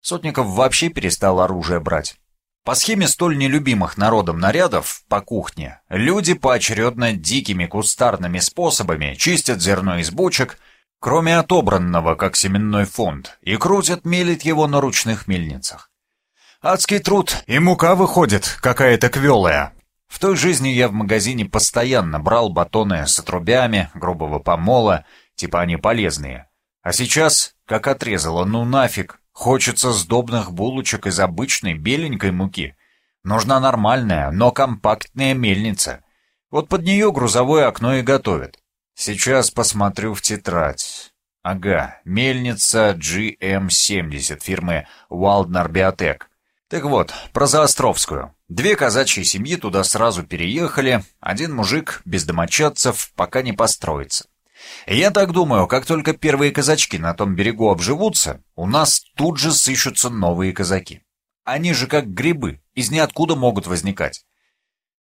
Сотников вообще перестал оружие брать. По схеме столь нелюбимых народом нарядов по кухне, люди поочередно дикими кустарными способами чистят зерно из бочек, кроме отобранного как семенной фонд, и крутят мелит его на ручных мельницах. Адский труд, и мука выходит какая-то квелая. В той жизни я в магазине постоянно брал батоны с отрубями, грубого помола, типа они полезные. А сейчас, как отрезало, ну нафиг, хочется сдобных булочек из обычной беленькой муки. Нужна нормальная, но компактная мельница. Вот под нее грузовое окно и готовят. Сейчас посмотрю в тетрадь. Ага, мельница GM70 фирмы Waldner Biotech. Так вот, про Заостровскую. Две казачьи семьи туда сразу переехали, один мужик без домочадцев пока не построится. Я так думаю, как только первые казачки на том берегу обживутся, у нас тут же сыщутся новые казаки. Они же как грибы, из ниоткуда могут возникать.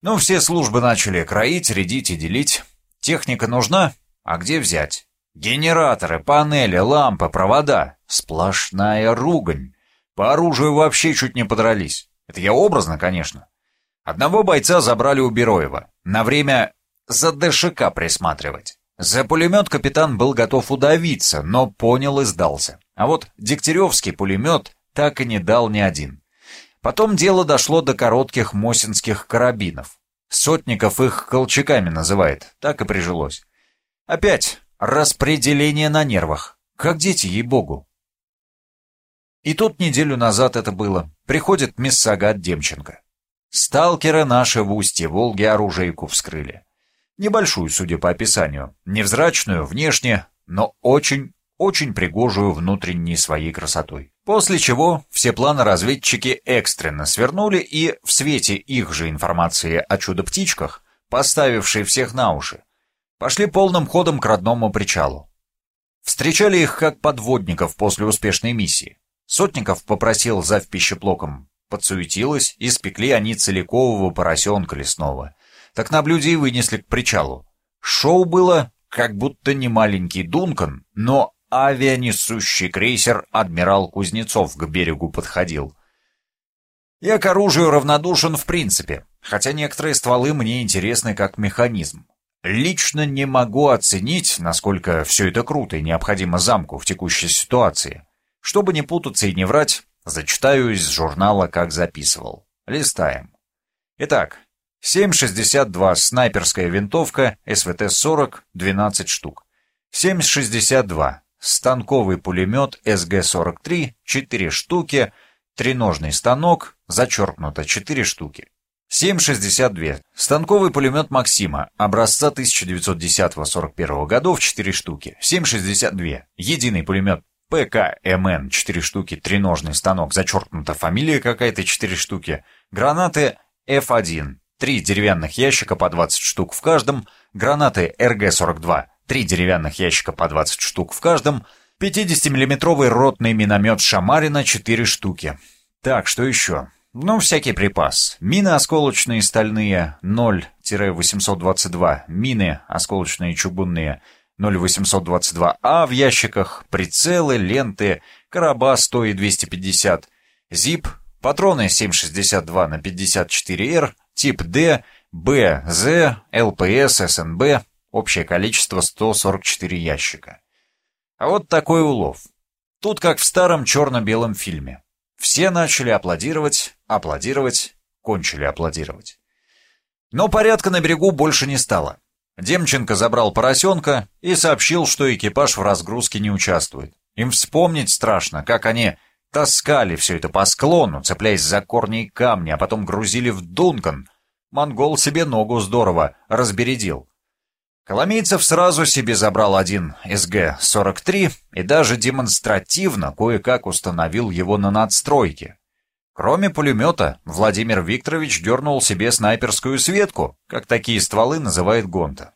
Ну, все службы начали кроить, рядить и делить. Техника нужна, а где взять? Генераторы, панели, лампы, провода. Сплошная ругань. По оружию вообще чуть не подрались. Это я образно, конечно. Одного бойца забрали у Бероева. На время за ДШК присматривать. За пулемет капитан был готов удавиться, но понял и сдался. А вот Дегтяревский пулемет так и не дал ни один. Потом дело дошло до коротких мосинских карабинов. Сотников их колчаками называет, так и прижилось. Опять распределение на нервах. Как дети, ей-богу. И тут неделю назад это было. Приходит мисс Сагат Демченко. Сталкеры наши в устье Волги оружейку вскрыли. Небольшую, судя по описанию. Невзрачную внешне, но очень, очень пригожую внутренней своей красотой. После чего все планы разведчики экстренно свернули и в свете их же информации о чудо-птичках, поставившей всех на уши, пошли полным ходом к родному причалу. Встречали их как подводников после успешной миссии. Сотников попросил зав пищеплоком. Подсуетилась, и спекли они целикового поросенка лесного. Так на блюде и вынесли к причалу. Шоу было, как будто не маленький Дункан, но авианесущий крейсер «Адмирал Кузнецов» к берегу подходил. Я к оружию равнодушен в принципе, хотя некоторые стволы мне интересны как механизм. Лично не могу оценить, насколько все это круто и необходимо замку в текущей ситуации. Чтобы не путаться и не врать, зачитаю из журнала, как записывал. Листаем. Итак, 7,62 снайперская винтовка СВТ-40, 12 штук. 7,62 станковый пулемет СГ-43, 4 штуки, треножный станок, зачеркнуто 4 штуки. 7,62. Станковый пулемет Максима, образца 1910-41 годов, 4 штуки. 7,62. Единый пулемет ПКМН, 4 штуки, треножный станок, зачеркнута фамилия какая-то, 4 штуки. Гранаты F1, 3 деревянных ящика по 20 штук в каждом. Гранаты РГ-42, 3 деревянных ящика по 20 штук в каждом. 50-миллиметровый ротный миномет Шамарина, 4 штуки. Так, что еще? Ну, всякий припас. Мины осколочные стальные 0-822, мины осколочные чугунные 0822А в ящиках, прицелы, ленты, короба 100 и 250, ЗИП, патроны 7,62 на 54Р, тип Д, Б, З, ЛПС, СНБ, общее количество 144 ящика. А вот такой улов. Тут как в старом черно-белом фильме. Все начали аплодировать, аплодировать, кончили аплодировать. Но порядка на берегу больше не стало. Демченко забрал поросенка и сообщил, что экипаж в разгрузке не участвует. Им вспомнить страшно, как они таскали все это по склону, цепляясь за корни и камни, а потом грузили в Дункан. Монгол себе ногу здорово разбередил. Коломейцев сразу себе забрал один СГ-43 и даже демонстративно кое-как установил его на надстройке. Кроме пулемета, Владимир Викторович дернул себе снайперскую светку, как такие стволы называет Гонта.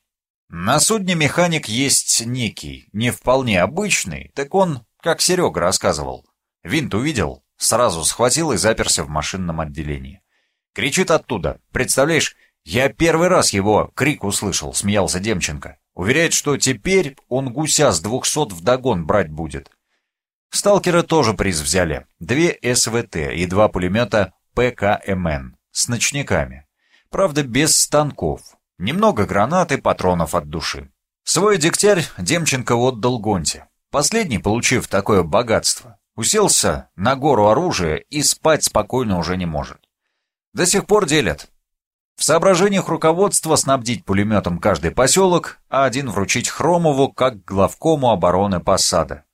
На судне механик есть некий, не вполне обычный, так он, как Серега рассказывал. Винт увидел, сразу схватил и заперся в машинном отделении. Кричит оттуда, представляешь, «Я первый раз его крик услышал», — смеялся Демченко. Уверяет, что теперь он гуся с двухсот вдогон брать будет. Сталкеры тоже приз взяли. Две СВТ и два пулемета ПКМН с ночниками. Правда, без станков. Немного гранат и патронов от души. Свой дегтярь Демченко отдал Гонте. Последний, получив такое богатство, уселся на гору оружия и спать спокойно уже не может. До сих пор делят. В соображениях руководства снабдить пулеметом каждый поселок, а один вручить Хромову как главкому обороны посада.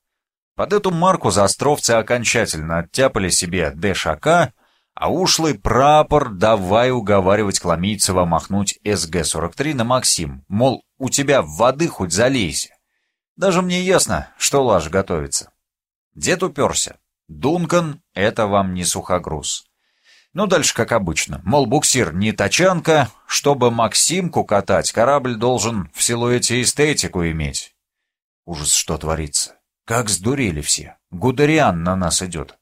Под эту марку заостровцы окончательно оттяпали себе ДШК, а ушлый прапор давай уговаривать Кламийцева махнуть СГ-43 на Максим, мол, у тебя воды хоть залейся. Даже мне ясно, что лаж готовится. Дед уперся. Дункан — это вам не сухогруз. Ну, дальше как обычно. Мол, буксир не тачанка, чтобы Максимку катать, корабль должен в силуэте эстетику иметь. Ужас, что творится. Как сдурели все. Гудериан на нас идет.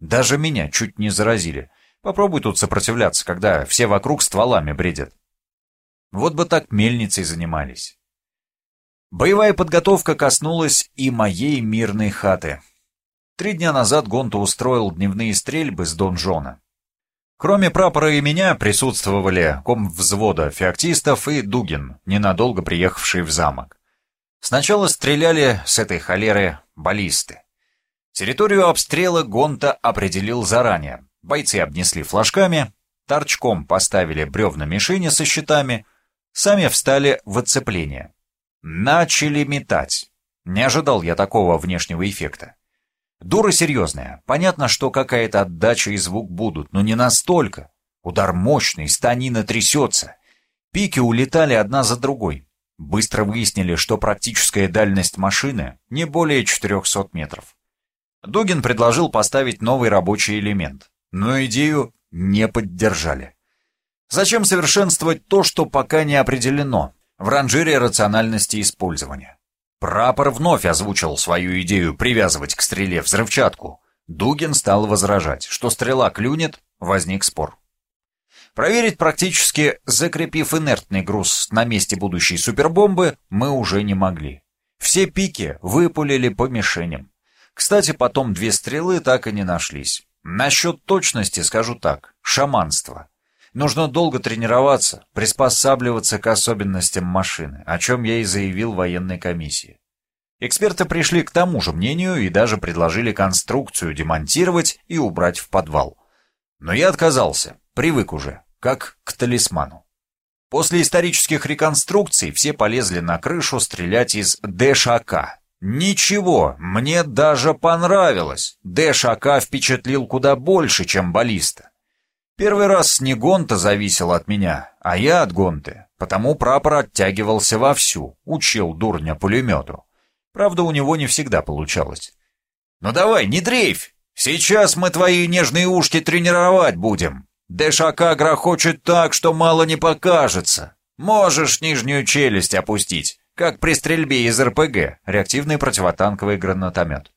Даже меня чуть не заразили. Попробуй тут сопротивляться, когда все вокруг стволами бредят. Вот бы так мельницей занимались. Боевая подготовка коснулась и моей мирной хаты. Три дня назад Гонта устроил дневные стрельбы с донжона. Кроме прапора и меня присутствовали ком взвода феоктистов и Дугин, ненадолго приехавший в замок. Сначала стреляли с этой холеры баллисты. Территорию обстрела Гонта определил заранее. Бойцы обнесли флажками, торчком поставили бревна мишени со щитами, сами встали в оцепление. Начали метать. Не ожидал я такого внешнего эффекта. Дура серьезная. Понятно, что какая-то отдача и звук будут, но не настолько. Удар мощный, станина трясется. Пики улетали одна за другой. Быстро выяснили, что практическая дальность машины не более 400 метров. Дугин предложил поставить новый рабочий элемент, но идею не поддержали. Зачем совершенствовать то, что пока не определено в ранжире рациональности использования? Прапор вновь озвучил свою идею привязывать к стреле взрывчатку. Дугин стал возражать, что стрела клюнет, возник спор. Проверить практически, закрепив инертный груз на месте будущей супербомбы, мы уже не могли. Все пики выпулили по мишеням. Кстати, потом две стрелы так и не нашлись. Насчет точности скажу так, шаманство. Нужно долго тренироваться, приспосабливаться к особенностям машины, о чем я и заявил военной комиссии. Эксперты пришли к тому же мнению и даже предложили конструкцию демонтировать и убрать в подвал. Но я отказался, привык уже, как к талисману. После исторических реконструкций все полезли на крышу стрелять из ДШК. Ничего, мне даже понравилось. ДШК впечатлил куда больше, чем баллиста. Первый раз не Гонта зависел от меня, а я от Гонты, потому прапор оттягивался вовсю, учил дурня пулемету. Правда, у него не всегда получалось. «Ну давай, не дрейфь! Сейчас мы твои нежные ушки тренировать будем. ДШК грохочет так, что мало не покажется. Можешь нижнюю челюсть опустить, как при стрельбе из РПГ, реактивный противотанковый гранатомет».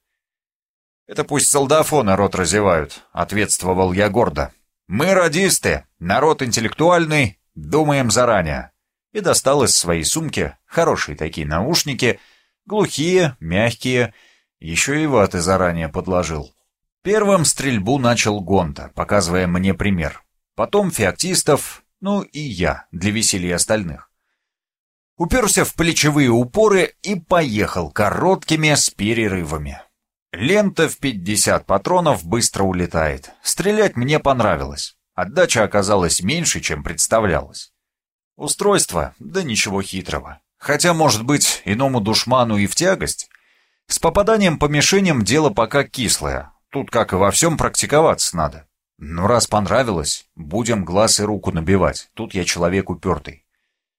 «Это пусть солдафоны рот разевают», — ответствовал я гордо. «Мы радисты, народ интеллектуальный, думаем заранее». И достал из своей сумки хорошие такие наушники, глухие, мягкие, еще и ваты заранее подложил. Первым стрельбу начал Гонта, показывая мне пример. Потом Феоктистов, ну и я, для веселья остальных. Уперся в плечевые упоры и поехал короткими с перерывами. Лента в 50 патронов быстро улетает. Стрелять мне понравилось. Отдача оказалась меньше, чем представлялось. Устройство, да ничего хитрого. Хотя, может быть, иному душману и в тягость. С попаданием по мишеням дело пока кислое. Тут, как и во всем, практиковаться надо. Но раз понравилось, будем глаз и руку набивать. Тут я человек упертый.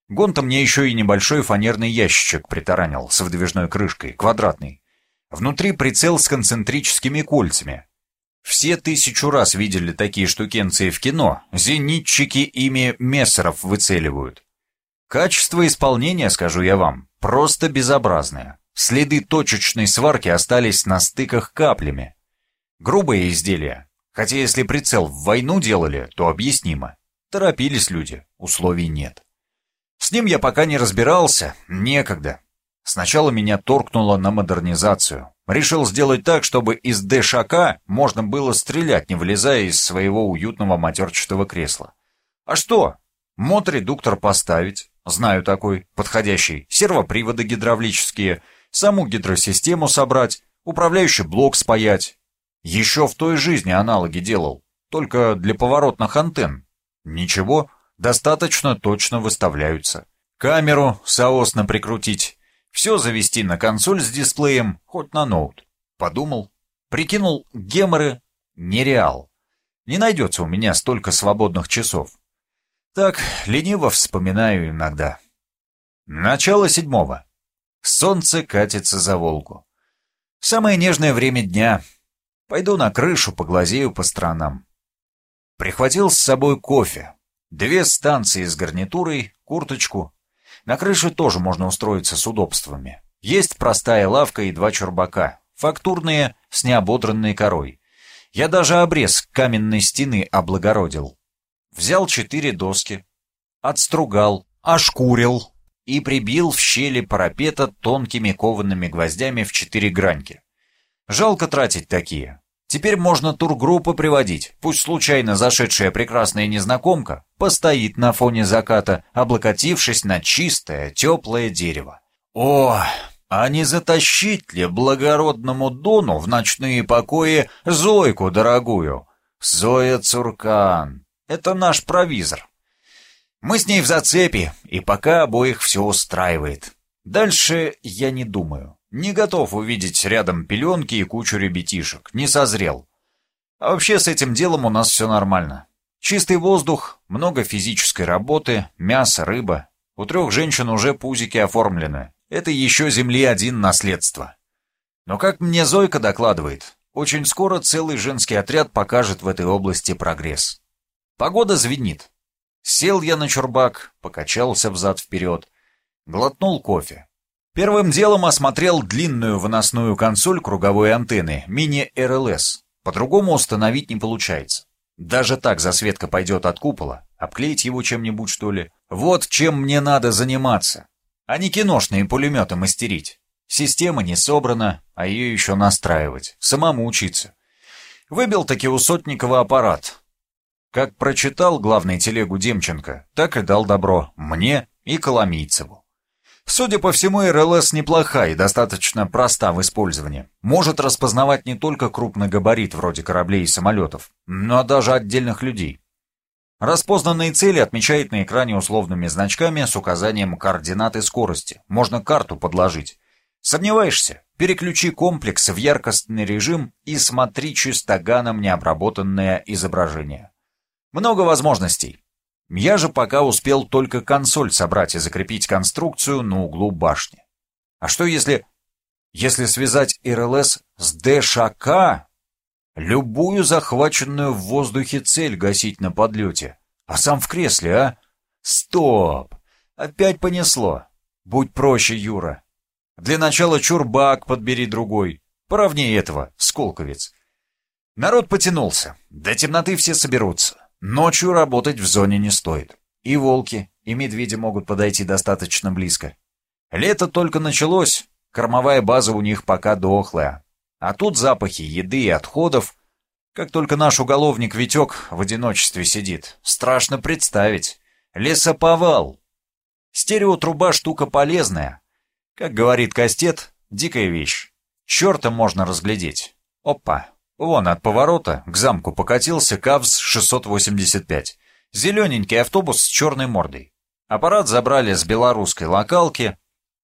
Гонта мне еще и небольшой фанерный ящичек притаранил с выдвижной крышкой, квадратный. Внутри прицел с концентрическими кольцами. Все тысячу раз видели такие штукенции в кино. Зенитчики ими мессеров выцеливают. Качество исполнения, скажу я вам, просто безобразное. Следы точечной сварки остались на стыках каплями. Грубое изделие. Хотя если прицел в войну делали, то объяснимо. Торопились люди, условий нет. С ним я пока не разбирался, некогда. Сначала меня торкнуло на модернизацию. Решил сделать так, чтобы из ДШК можно было стрелять, не вылезая из своего уютного матерчатого кресла. А что? Мод-редуктор поставить, знаю такой, подходящий, сервоприводы гидравлические, саму гидросистему собрать, управляющий блок спаять. Еще в той жизни аналоги делал, только для поворотных антенн. Ничего, достаточно точно выставляются. Камеру соосно прикрутить, все завести на консоль с дисплеем, хоть на ноут. Подумал, прикинул геморы, нереал. Не найдется у меня столько свободных часов. Так, лениво вспоминаю иногда. Начало седьмого. Солнце катится за Волгу. Самое нежное время дня. Пойду на крышу, поглазею по сторонам. Прихватил с собой кофе, две станции с гарнитурой, курточку, на крыше тоже можно устроиться с удобствами. Есть простая лавка и два чурбака, фактурные, с неободранной корой. Я даже обрез каменной стены облагородил. Взял четыре доски, отстругал, ошкурил и прибил в щели парапета тонкими коваными гвоздями в четыре граньки. Жалко тратить такие. Теперь можно тургруппы приводить, пусть случайно зашедшая прекрасная незнакомка постоит на фоне заката, облокотившись на чистое, теплое дерево. О, а не затащить ли благородному Дону в ночные покои Зойку дорогую? Зоя Цуркан, это наш провизор. Мы с ней в зацепе, и пока обоих все устраивает. Дальше я не думаю. Не готов увидеть рядом пеленки и кучу ребятишек. Не созрел. А вообще с этим делом у нас все нормально. Чистый воздух, много физической работы, мясо, рыба. У трех женщин уже пузики оформлены. Это еще земли один наследство. Но как мне Зойка докладывает, очень скоро целый женский отряд покажет в этой области прогресс. Погода звенит. Сел я на чурбак, покачался взад-вперед, глотнул кофе. Первым делом осмотрел длинную выносную консоль круговой антенны, мини-РЛС. По-другому установить не получается. Даже так засветка пойдет от купола. Обклеить его чем-нибудь, что ли? Вот чем мне надо заниматься. А не киношные пулеметы мастерить. Система не собрана, а ее еще настраивать. Самому учиться. Выбил таки у Сотникова аппарат. Как прочитал главный телегу Демченко, так и дал добро мне и Коломийцеву. Судя по всему, РЛС неплоха и достаточно проста в использовании. Может распознавать не только крупный габарит вроде кораблей и самолетов, но даже отдельных людей. Распознанные цели отмечает на экране условными значками с указанием координаты скорости. Можно карту подложить. Сомневаешься? Переключи комплекс в яркостный режим и смотри чистоганом необработанное изображение. Много возможностей. Я же пока успел только консоль собрать и закрепить конструкцию на углу башни. А что если... Если связать РЛС с ДШК, Любую захваченную в воздухе цель гасить на подлете. А сам в кресле, а? Стоп! Опять понесло. Будь проще, Юра. Для начала чурбак подбери другой. Поровнее этого, сколковец. Народ потянулся. До темноты все соберутся. Ночью работать в зоне не стоит. И волки, и медведи могут подойти достаточно близко. Лето только началось, кормовая база у них пока дохлая. А тут запахи еды и отходов. Как только наш уголовник Витек в одиночестве сидит. Страшно представить. Лесоповал. Стереотруба штука полезная. Как говорит Кастет, дикая вещь. Черта можно разглядеть. Опа. Вон от поворота к замку покатился КАВС-685. Зелененький автобус с черной мордой. Аппарат забрали с белорусской локалки.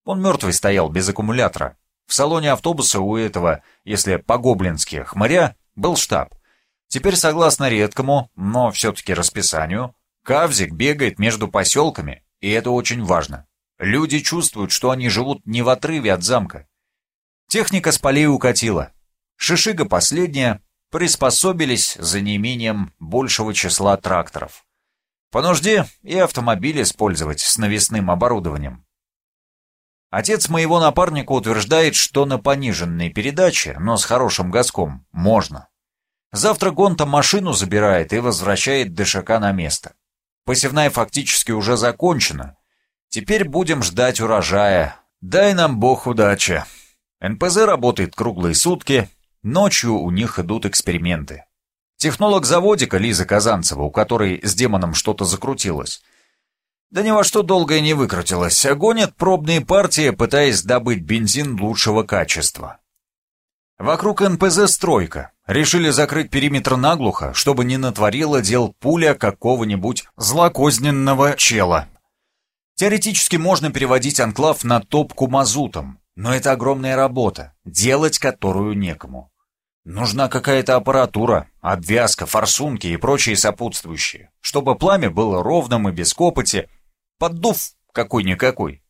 Он мертвый стоял, без аккумулятора. В салоне автобуса у этого, если по-гоблински, хмыря, был штаб. Теперь, согласно редкому, но все-таки расписанию, Кавзик бегает между поселками, и это очень важно. Люди чувствуют, что они живут не в отрыве от замка. Техника с полей укатила. Шишига последняя, приспособились за неимением большего числа тракторов. По нужде и автомобиль использовать с навесным оборудованием. Отец моего напарника утверждает, что на пониженной передаче, но с хорошим газком, можно. Завтра Гонта машину забирает и возвращает ДШК на место. Посевная фактически уже закончена. Теперь будем ждать урожая. Дай нам бог удачи. НПЗ работает круглые сутки, ночью у них идут эксперименты. Технолог заводика Лиза Казанцева, у которой с демоном что-то закрутилось, да ни во что долго и не выкрутилось, гонят пробные партии, пытаясь добыть бензин лучшего качества. Вокруг НПЗ стройка. Решили закрыть периметр наглухо, чтобы не натворила дел пуля какого-нибудь злокозненного чела. Теоретически можно переводить анклав на топку мазутом, но это огромная работа, делать которую некому. Нужна какая-то аппаратура, обвязка, форсунки и прочие сопутствующие, чтобы пламя было ровным и без копоти, Поддув какой-никакой.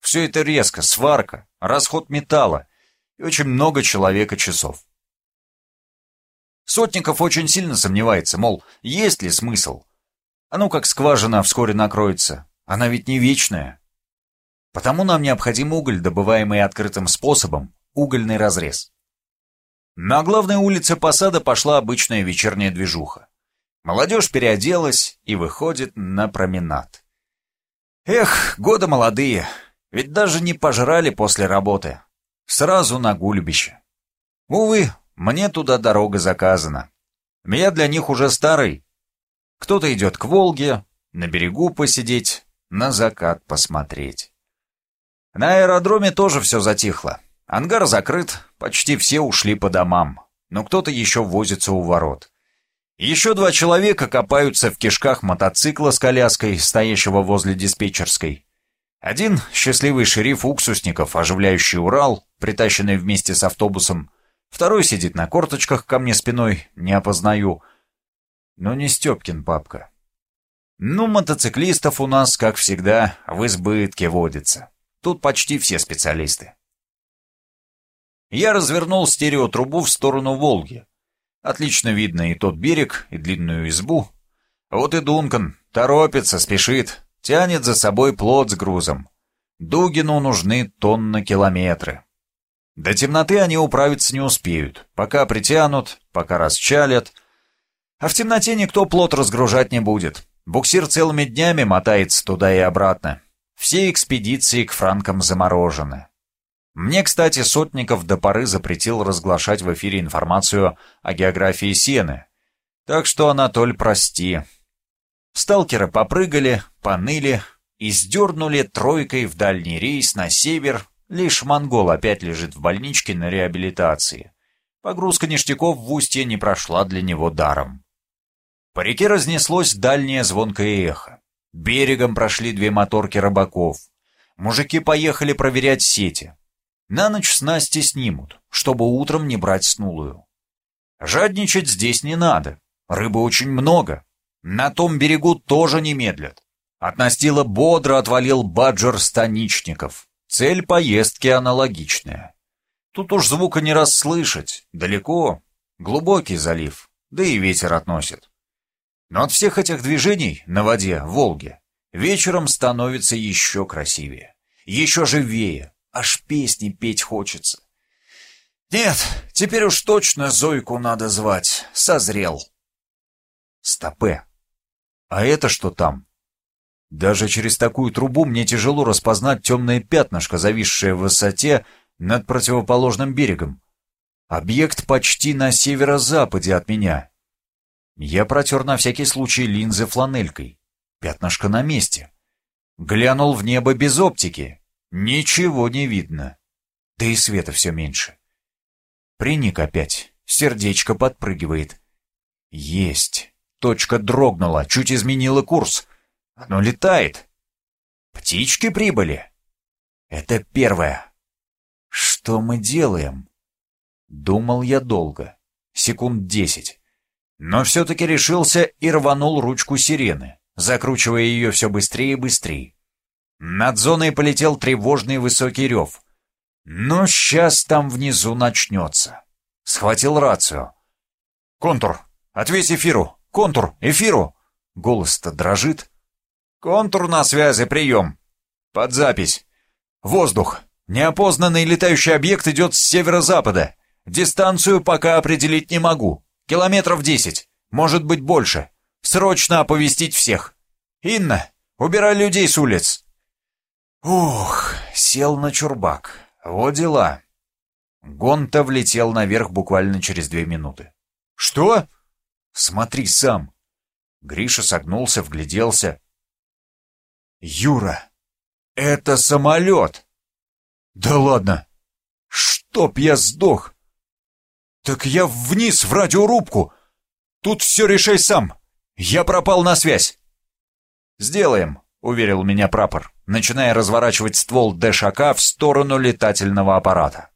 Все это резко, сварка, расход металла и очень много человека часов. Сотников очень сильно сомневается, мол, есть ли смысл. А ну как скважина вскоре накроется, она ведь не вечная. Потому нам необходим уголь, добываемый открытым способом, угольный разрез. На главной улице посада пошла обычная вечерняя движуха. Молодежь переоделась и выходит на променад. Эх, годы молодые, ведь даже не пожрали после работы. Сразу на гульбище. Увы, мне туда дорога заказана. Я для них уже старый. Кто-то идет к Волге, на берегу посидеть, на закат посмотреть. На аэродроме тоже все затихло. Ангар закрыт, почти все ушли по домам, но кто-то еще возится у ворот. Еще два человека копаются в кишках мотоцикла с коляской, стоящего возле диспетчерской. Один — счастливый шериф уксусников, оживляющий Урал, притащенный вместе с автобусом. Второй сидит на корточках ко мне спиной, не опознаю. Но не Степкин папка. Ну, мотоциклистов у нас, как всегда, в избытке водится. Тут почти все специалисты. Я развернул стереотрубу в сторону Волги. Отлично видно и тот берег, и длинную избу. Вот и Дункан, торопится, спешит, тянет за собой плот с грузом. Дугину нужны тонны-километры. До темноты они управиться не успеют, пока притянут, пока расчалят. А в темноте никто плот разгружать не будет. Буксир целыми днями мотается туда и обратно. Все экспедиции к франкам заморожены. Мне, кстати, Сотников до поры запретил разглашать в эфире информацию о географии Сены. Так что, Анатоль, прости. Сталкеры попрыгали, поныли и сдернули тройкой в дальний рейс на север, лишь монгол опять лежит в больничке на реабилитации. Погрузка ништяков в устье не прошла для него даром. По реке разнеслось дальнее звонкое эхо. Берегом прошли две моторки рыбаков. Мужики поехали проверять сети. На ночь снасти снимут, чтобы утром не брать снулую. Жадничать здесь не надо. Рыбы очень много. На том берегу тоже не медлят. От настила бодро отвалил баджер станичников. Цель поездки аналогичная. Тут уж звука не расслышать. Далеко. Глубокий залив. Да и ветер относит. Но от всех этих движений на воде, Волге, вечером становится еще красивее, еще живее, аж песни петь хочется. Нет, теперь уж точно Зойку надо звать, созрел. Стопе. А это что там? Даже через такую трубу мне тяжело распознать темное пятнышко, зависшее в высоте над противоположным берегом. Объект почти на северо-западе от меня, я протер на всякий случай линзы фланелькой. Пятнышко на месте. Глянул в небо без оптики. Ничего не видно. Да и света все меньше. Приник опять. Сердечко подпрыгивает. Есть. Точка дрогнула, чуть изменила курс. Оно летает. Птички прибыли. Это первое. Что мы делаем? Думал я долго. Секунд десять. Но все-таки решился и рванул ручку сирены, закручивая ее все быстрее и быстрее. Над зоной полетел тревожный высокий рев. Но сейчас там внизу начнется. Схватил рацию. «Контур! Ответь эфиру! Контур! Эфиру!» Голос-то дрожит. «Контур на связи, прием!» «Под запись!» «Воздух! Неопознанный летающий объект идет с северо-запада. Дистанцию пока определить не могу. Километров десять, может быть больше. Срочно оповестить всех. Инна, убирай людей с улиц. Ух, сел на чурбак. Вот дела. Гонта влетел наверх буквально через две минуты. «Что?» «Смотри сам». Гриша согнулся, вгляделся. «Юра, это самолет!» «Да ладно! Чтоб я сдох! «Так я вниз, в радиорубку! Тут все решай сам! Я пропал на связь!» «Сделаем», — уверил меня прапор, начиная разворачивать ствол ДШК в сторону летательного аппарата.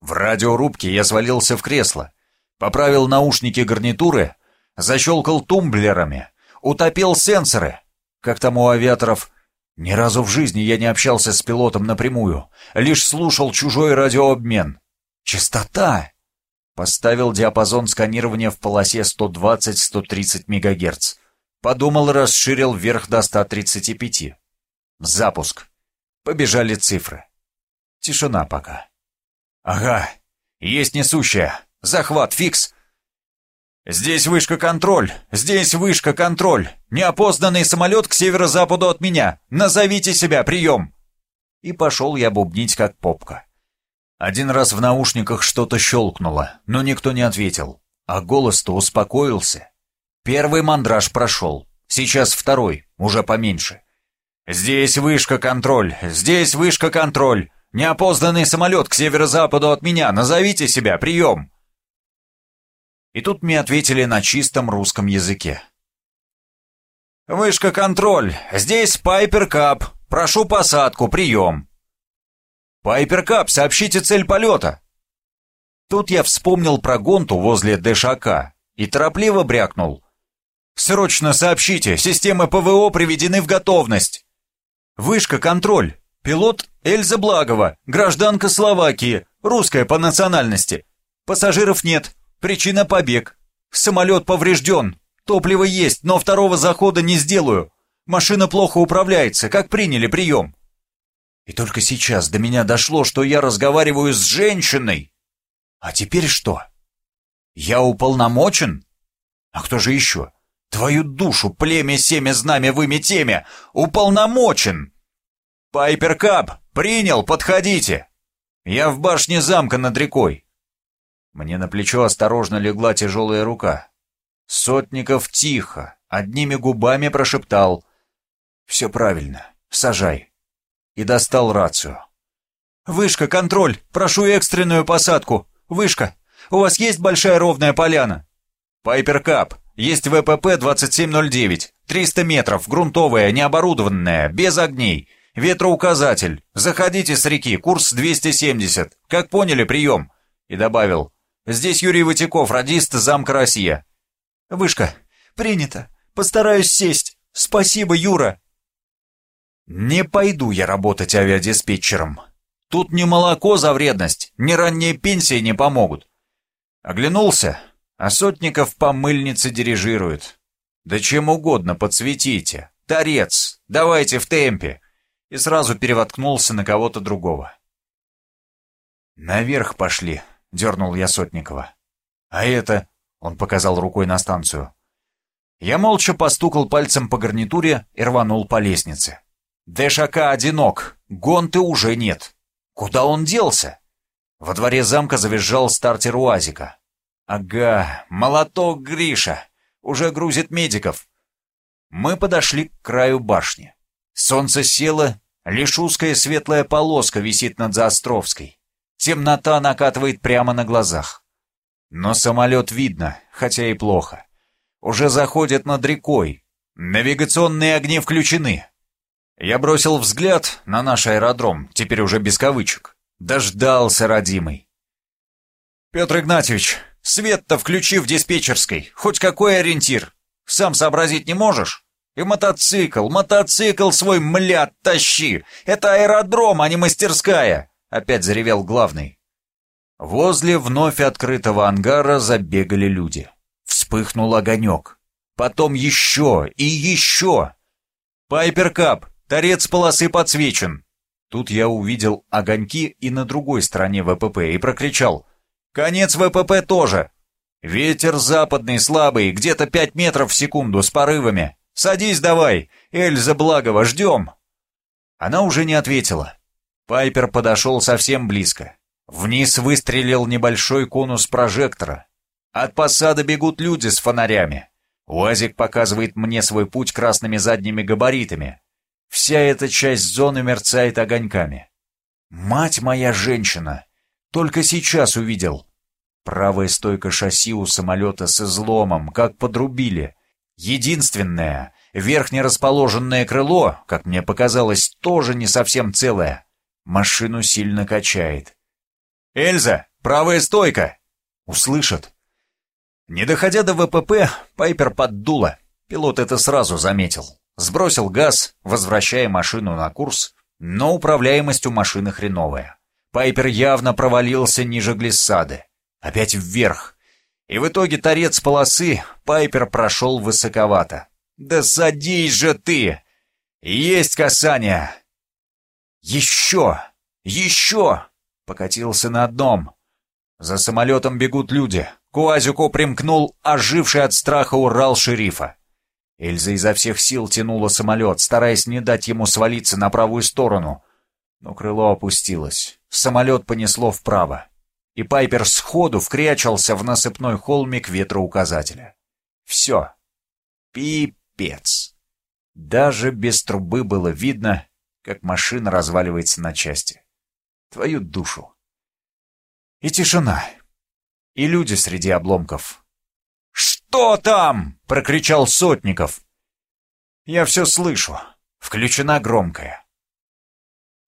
В радиорубке я свалился в кресло, поправил наушники гарнитуры, защелкал тумблерами, утопил сенсоры. Как там у авиаторов, ни разу в жизни я не общался с пилотом напрямую, лишь слушал чужой радиообмен. Частота! Поставил диапазон сканирования в полосе 120-130 МГц. Подумал, расширил вверх до 135. Запуск. Побежали цифры. Тишина пока. Ага, есть несущая. Захват, фикс. Здесь вышка контроль. Здесь вышка контроль. Неопознанный самолет к северо-западу от меня. Назовите себя, прием. И пошел я бубнить, как попка. Один раз в наушниках что-то щелкнуло, но никто не ответил, а голос-то успокоился. Первый мандраж прошел, сейчас второй, уже поменьше. «Здесь вышка контроль, здесь вышка контроль, неопознанный самолет к северо-западу от меня, назовите себя, прием!» И тут мне ответили на чистом русском языке. «Вышка контроль, здесь Пайпер Кап, прошу посадку, прием!» «Пайперкап, сообщите цель полета!» Тут я вспомнил про гонту возле ДШК и торопливо брякнул. «Срочно сообщите, системы ПВО приведены в готовность!» «Вышка, контроль! Пилот Эльза Благова, гражданка Словакии, русская по национальности. Пассажиров нет, причина побег. Самолет поврежден, топливо есть, но второго захода не сделаю. Машина плохо управляется, как приняли прием?» И только сейчас до меня дошло, что я разговариваю с женщиной. А теперь что? Я уполномочен? А кто же еще? Твою душу, племя, семя, знамя, вымя, темя! Уполномочен! Пайпер Кап, принял, подходите! Я в башне замка над рекой. Мне на плечо осторожно легла тяжелая рука. Сотников тихо, одними губами прошептал. «Все правильно, сажай». И достал рацию. «Вышка, контроль! Прошу экстренную посадку! Вышка! У вас есть большая ровная поляна?» «Пайпер Кап! Есть ВПП 2709. 300 метров, грунтовая, необорудованная, без огней. Ветроуказатель. Заходите с реки, курс 270. Как поняли, прием!» И добавил. «Здесь Юрий Ватяков, радист замка Россия». «Вышка, принято. Постараюсь сесть. Спасибо, Юра». «Не пойду я работать авиадиспетчером. Тут ни молоко за вредность, ни ранние пенсии не помогут. Оглянулся, а Сотников по мыльнице дирижирует. Да чем угодно подсветите. Торец, давайте в темпе. И сразу перевоткнулся на кого-то другого. «Наверх пошли», — дернул я Сотникова. «А это...» — он показал рукой на станцию. Я молча постукал пальцем по гарнитуре и рванул по лестнице. ДШК одинок, гонты уже нет. Куда он делся? Во дворе замка завизжал стартер УАЗика. Ага, молоток Гриша. Уже грузит медиков. Мы подошли к краю башни. Солнце село, лишь узкая светлая полоска висит над Заостровской. Темнота накатывает прямо на глазах. Но самолет видно, хотя и плохо. Уже заходит над рекой. Навигационные огни включены. Я бросил взгляд на наш аэродром, теперь уже без кавычек. Дождался, родимый. «Петр Игнатьевич, свет-то включи в диспетчерской, хоть какой ориентир. Сам сообразить не можешь? И мотоцикл, мотоцикл свой, млят, тащи! Это аэродром, а не мастерская!» Опять заревел главный. Возле вновь открытого ангара забегали люди. Вспыхнул огонек. Потом еще и еще. «Пайпер Кап, Торец полосы подсвечен. Тут я увидел огоньки и на другой стороне ВПП и прокричал. «Конец ВПП тоже!» «Ветер западный, слабый, где-то пять метров в секунду, с порывами. Садись давай, Эльза Благова, ждем!» Она уже не ответила. Пайпер подошел совсем близко. Вниз выстрелил небольшой конус прожектора. От посада бегут люди с фонарями. УАЗик показывает мне свой путь красными задними габаритами. Вся эта часть зоны мерцает огоньками. Мать моя женщина! Только сейчас увидел. Правая стойка шасси у самолета с изломом, как подрубили. Единственное, верхне расположенное крыло, как мне показалось, тоже не совсем целое. Машину сильно качает. «Эльза, правая стойка!» Услышат. Не доходя до ВПП, Пайпер поддуло. Пилот это сразу заметил. Сбросил газ, возвращая машину на курс, но управляемость у машины хреновая. Пайпер явно провалился ниже глиссады. Опять вверх. И в итоге торец полосы Пайпер прошел высоковато. «Да садись же ты! Есть касание!» «Еще! Еще!» Покатился на одном. За самолетом бегут люди. К УАЗику примкнул оживший от страха Урал шерифа. Эльза изо всех сил тянула самолет, стараясь не дать ему свалиться на правую сторону. Но крыло опустилось. Самолет понесло вправо. И Пайпер сходу вкрячился в насыпной холмик ветроуказателя. Все. Пипец. Даже без трубы было видно, как машина разваливается на части. Твою душу. И тишина. И люди среди обломков. «Что там?» — прокричал Сотников. «Я все слышу. Включена громкая».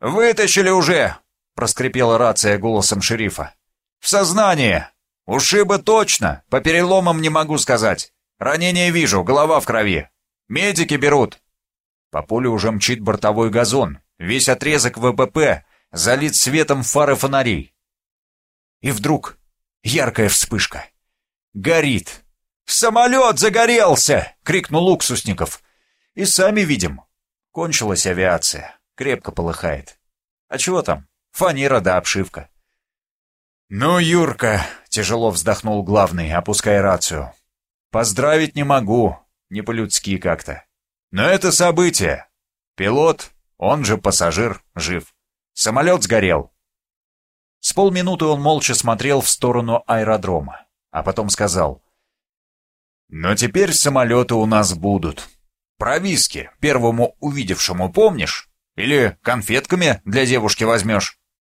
«Вытащили уже!» — проскрипела рация голосом шерифа. «В сознание! Ушибы точно, по переломам не могу сказать. Ранение вижу, голова в крови. Медики берут». По полю уже мчит бортовой газон. Весь отрезок ВПП залит светом фары фонарей. И вдруг яркая вспышка. Горит. «Самолет загорелся!» — крикнул Уксусников. «И сами видим. Кончилась авиация. Крепко полыхает. А чего там? Фанера да обшивка». «Ну, Юрка!» — тяжело вздохнул главный, опуская рацию. «Поздравить не могу. Не по-людски как-то. Но это событие. Пилот, он же пассажир, жив. Самолет сгорел». С полминуты он молча смотрел в сторону аэродрома, а потом сказал — Но теперь самолеты у нас будут. Про виски первому увидевшему помнишь? Или конфетками для девушки возьмешь?»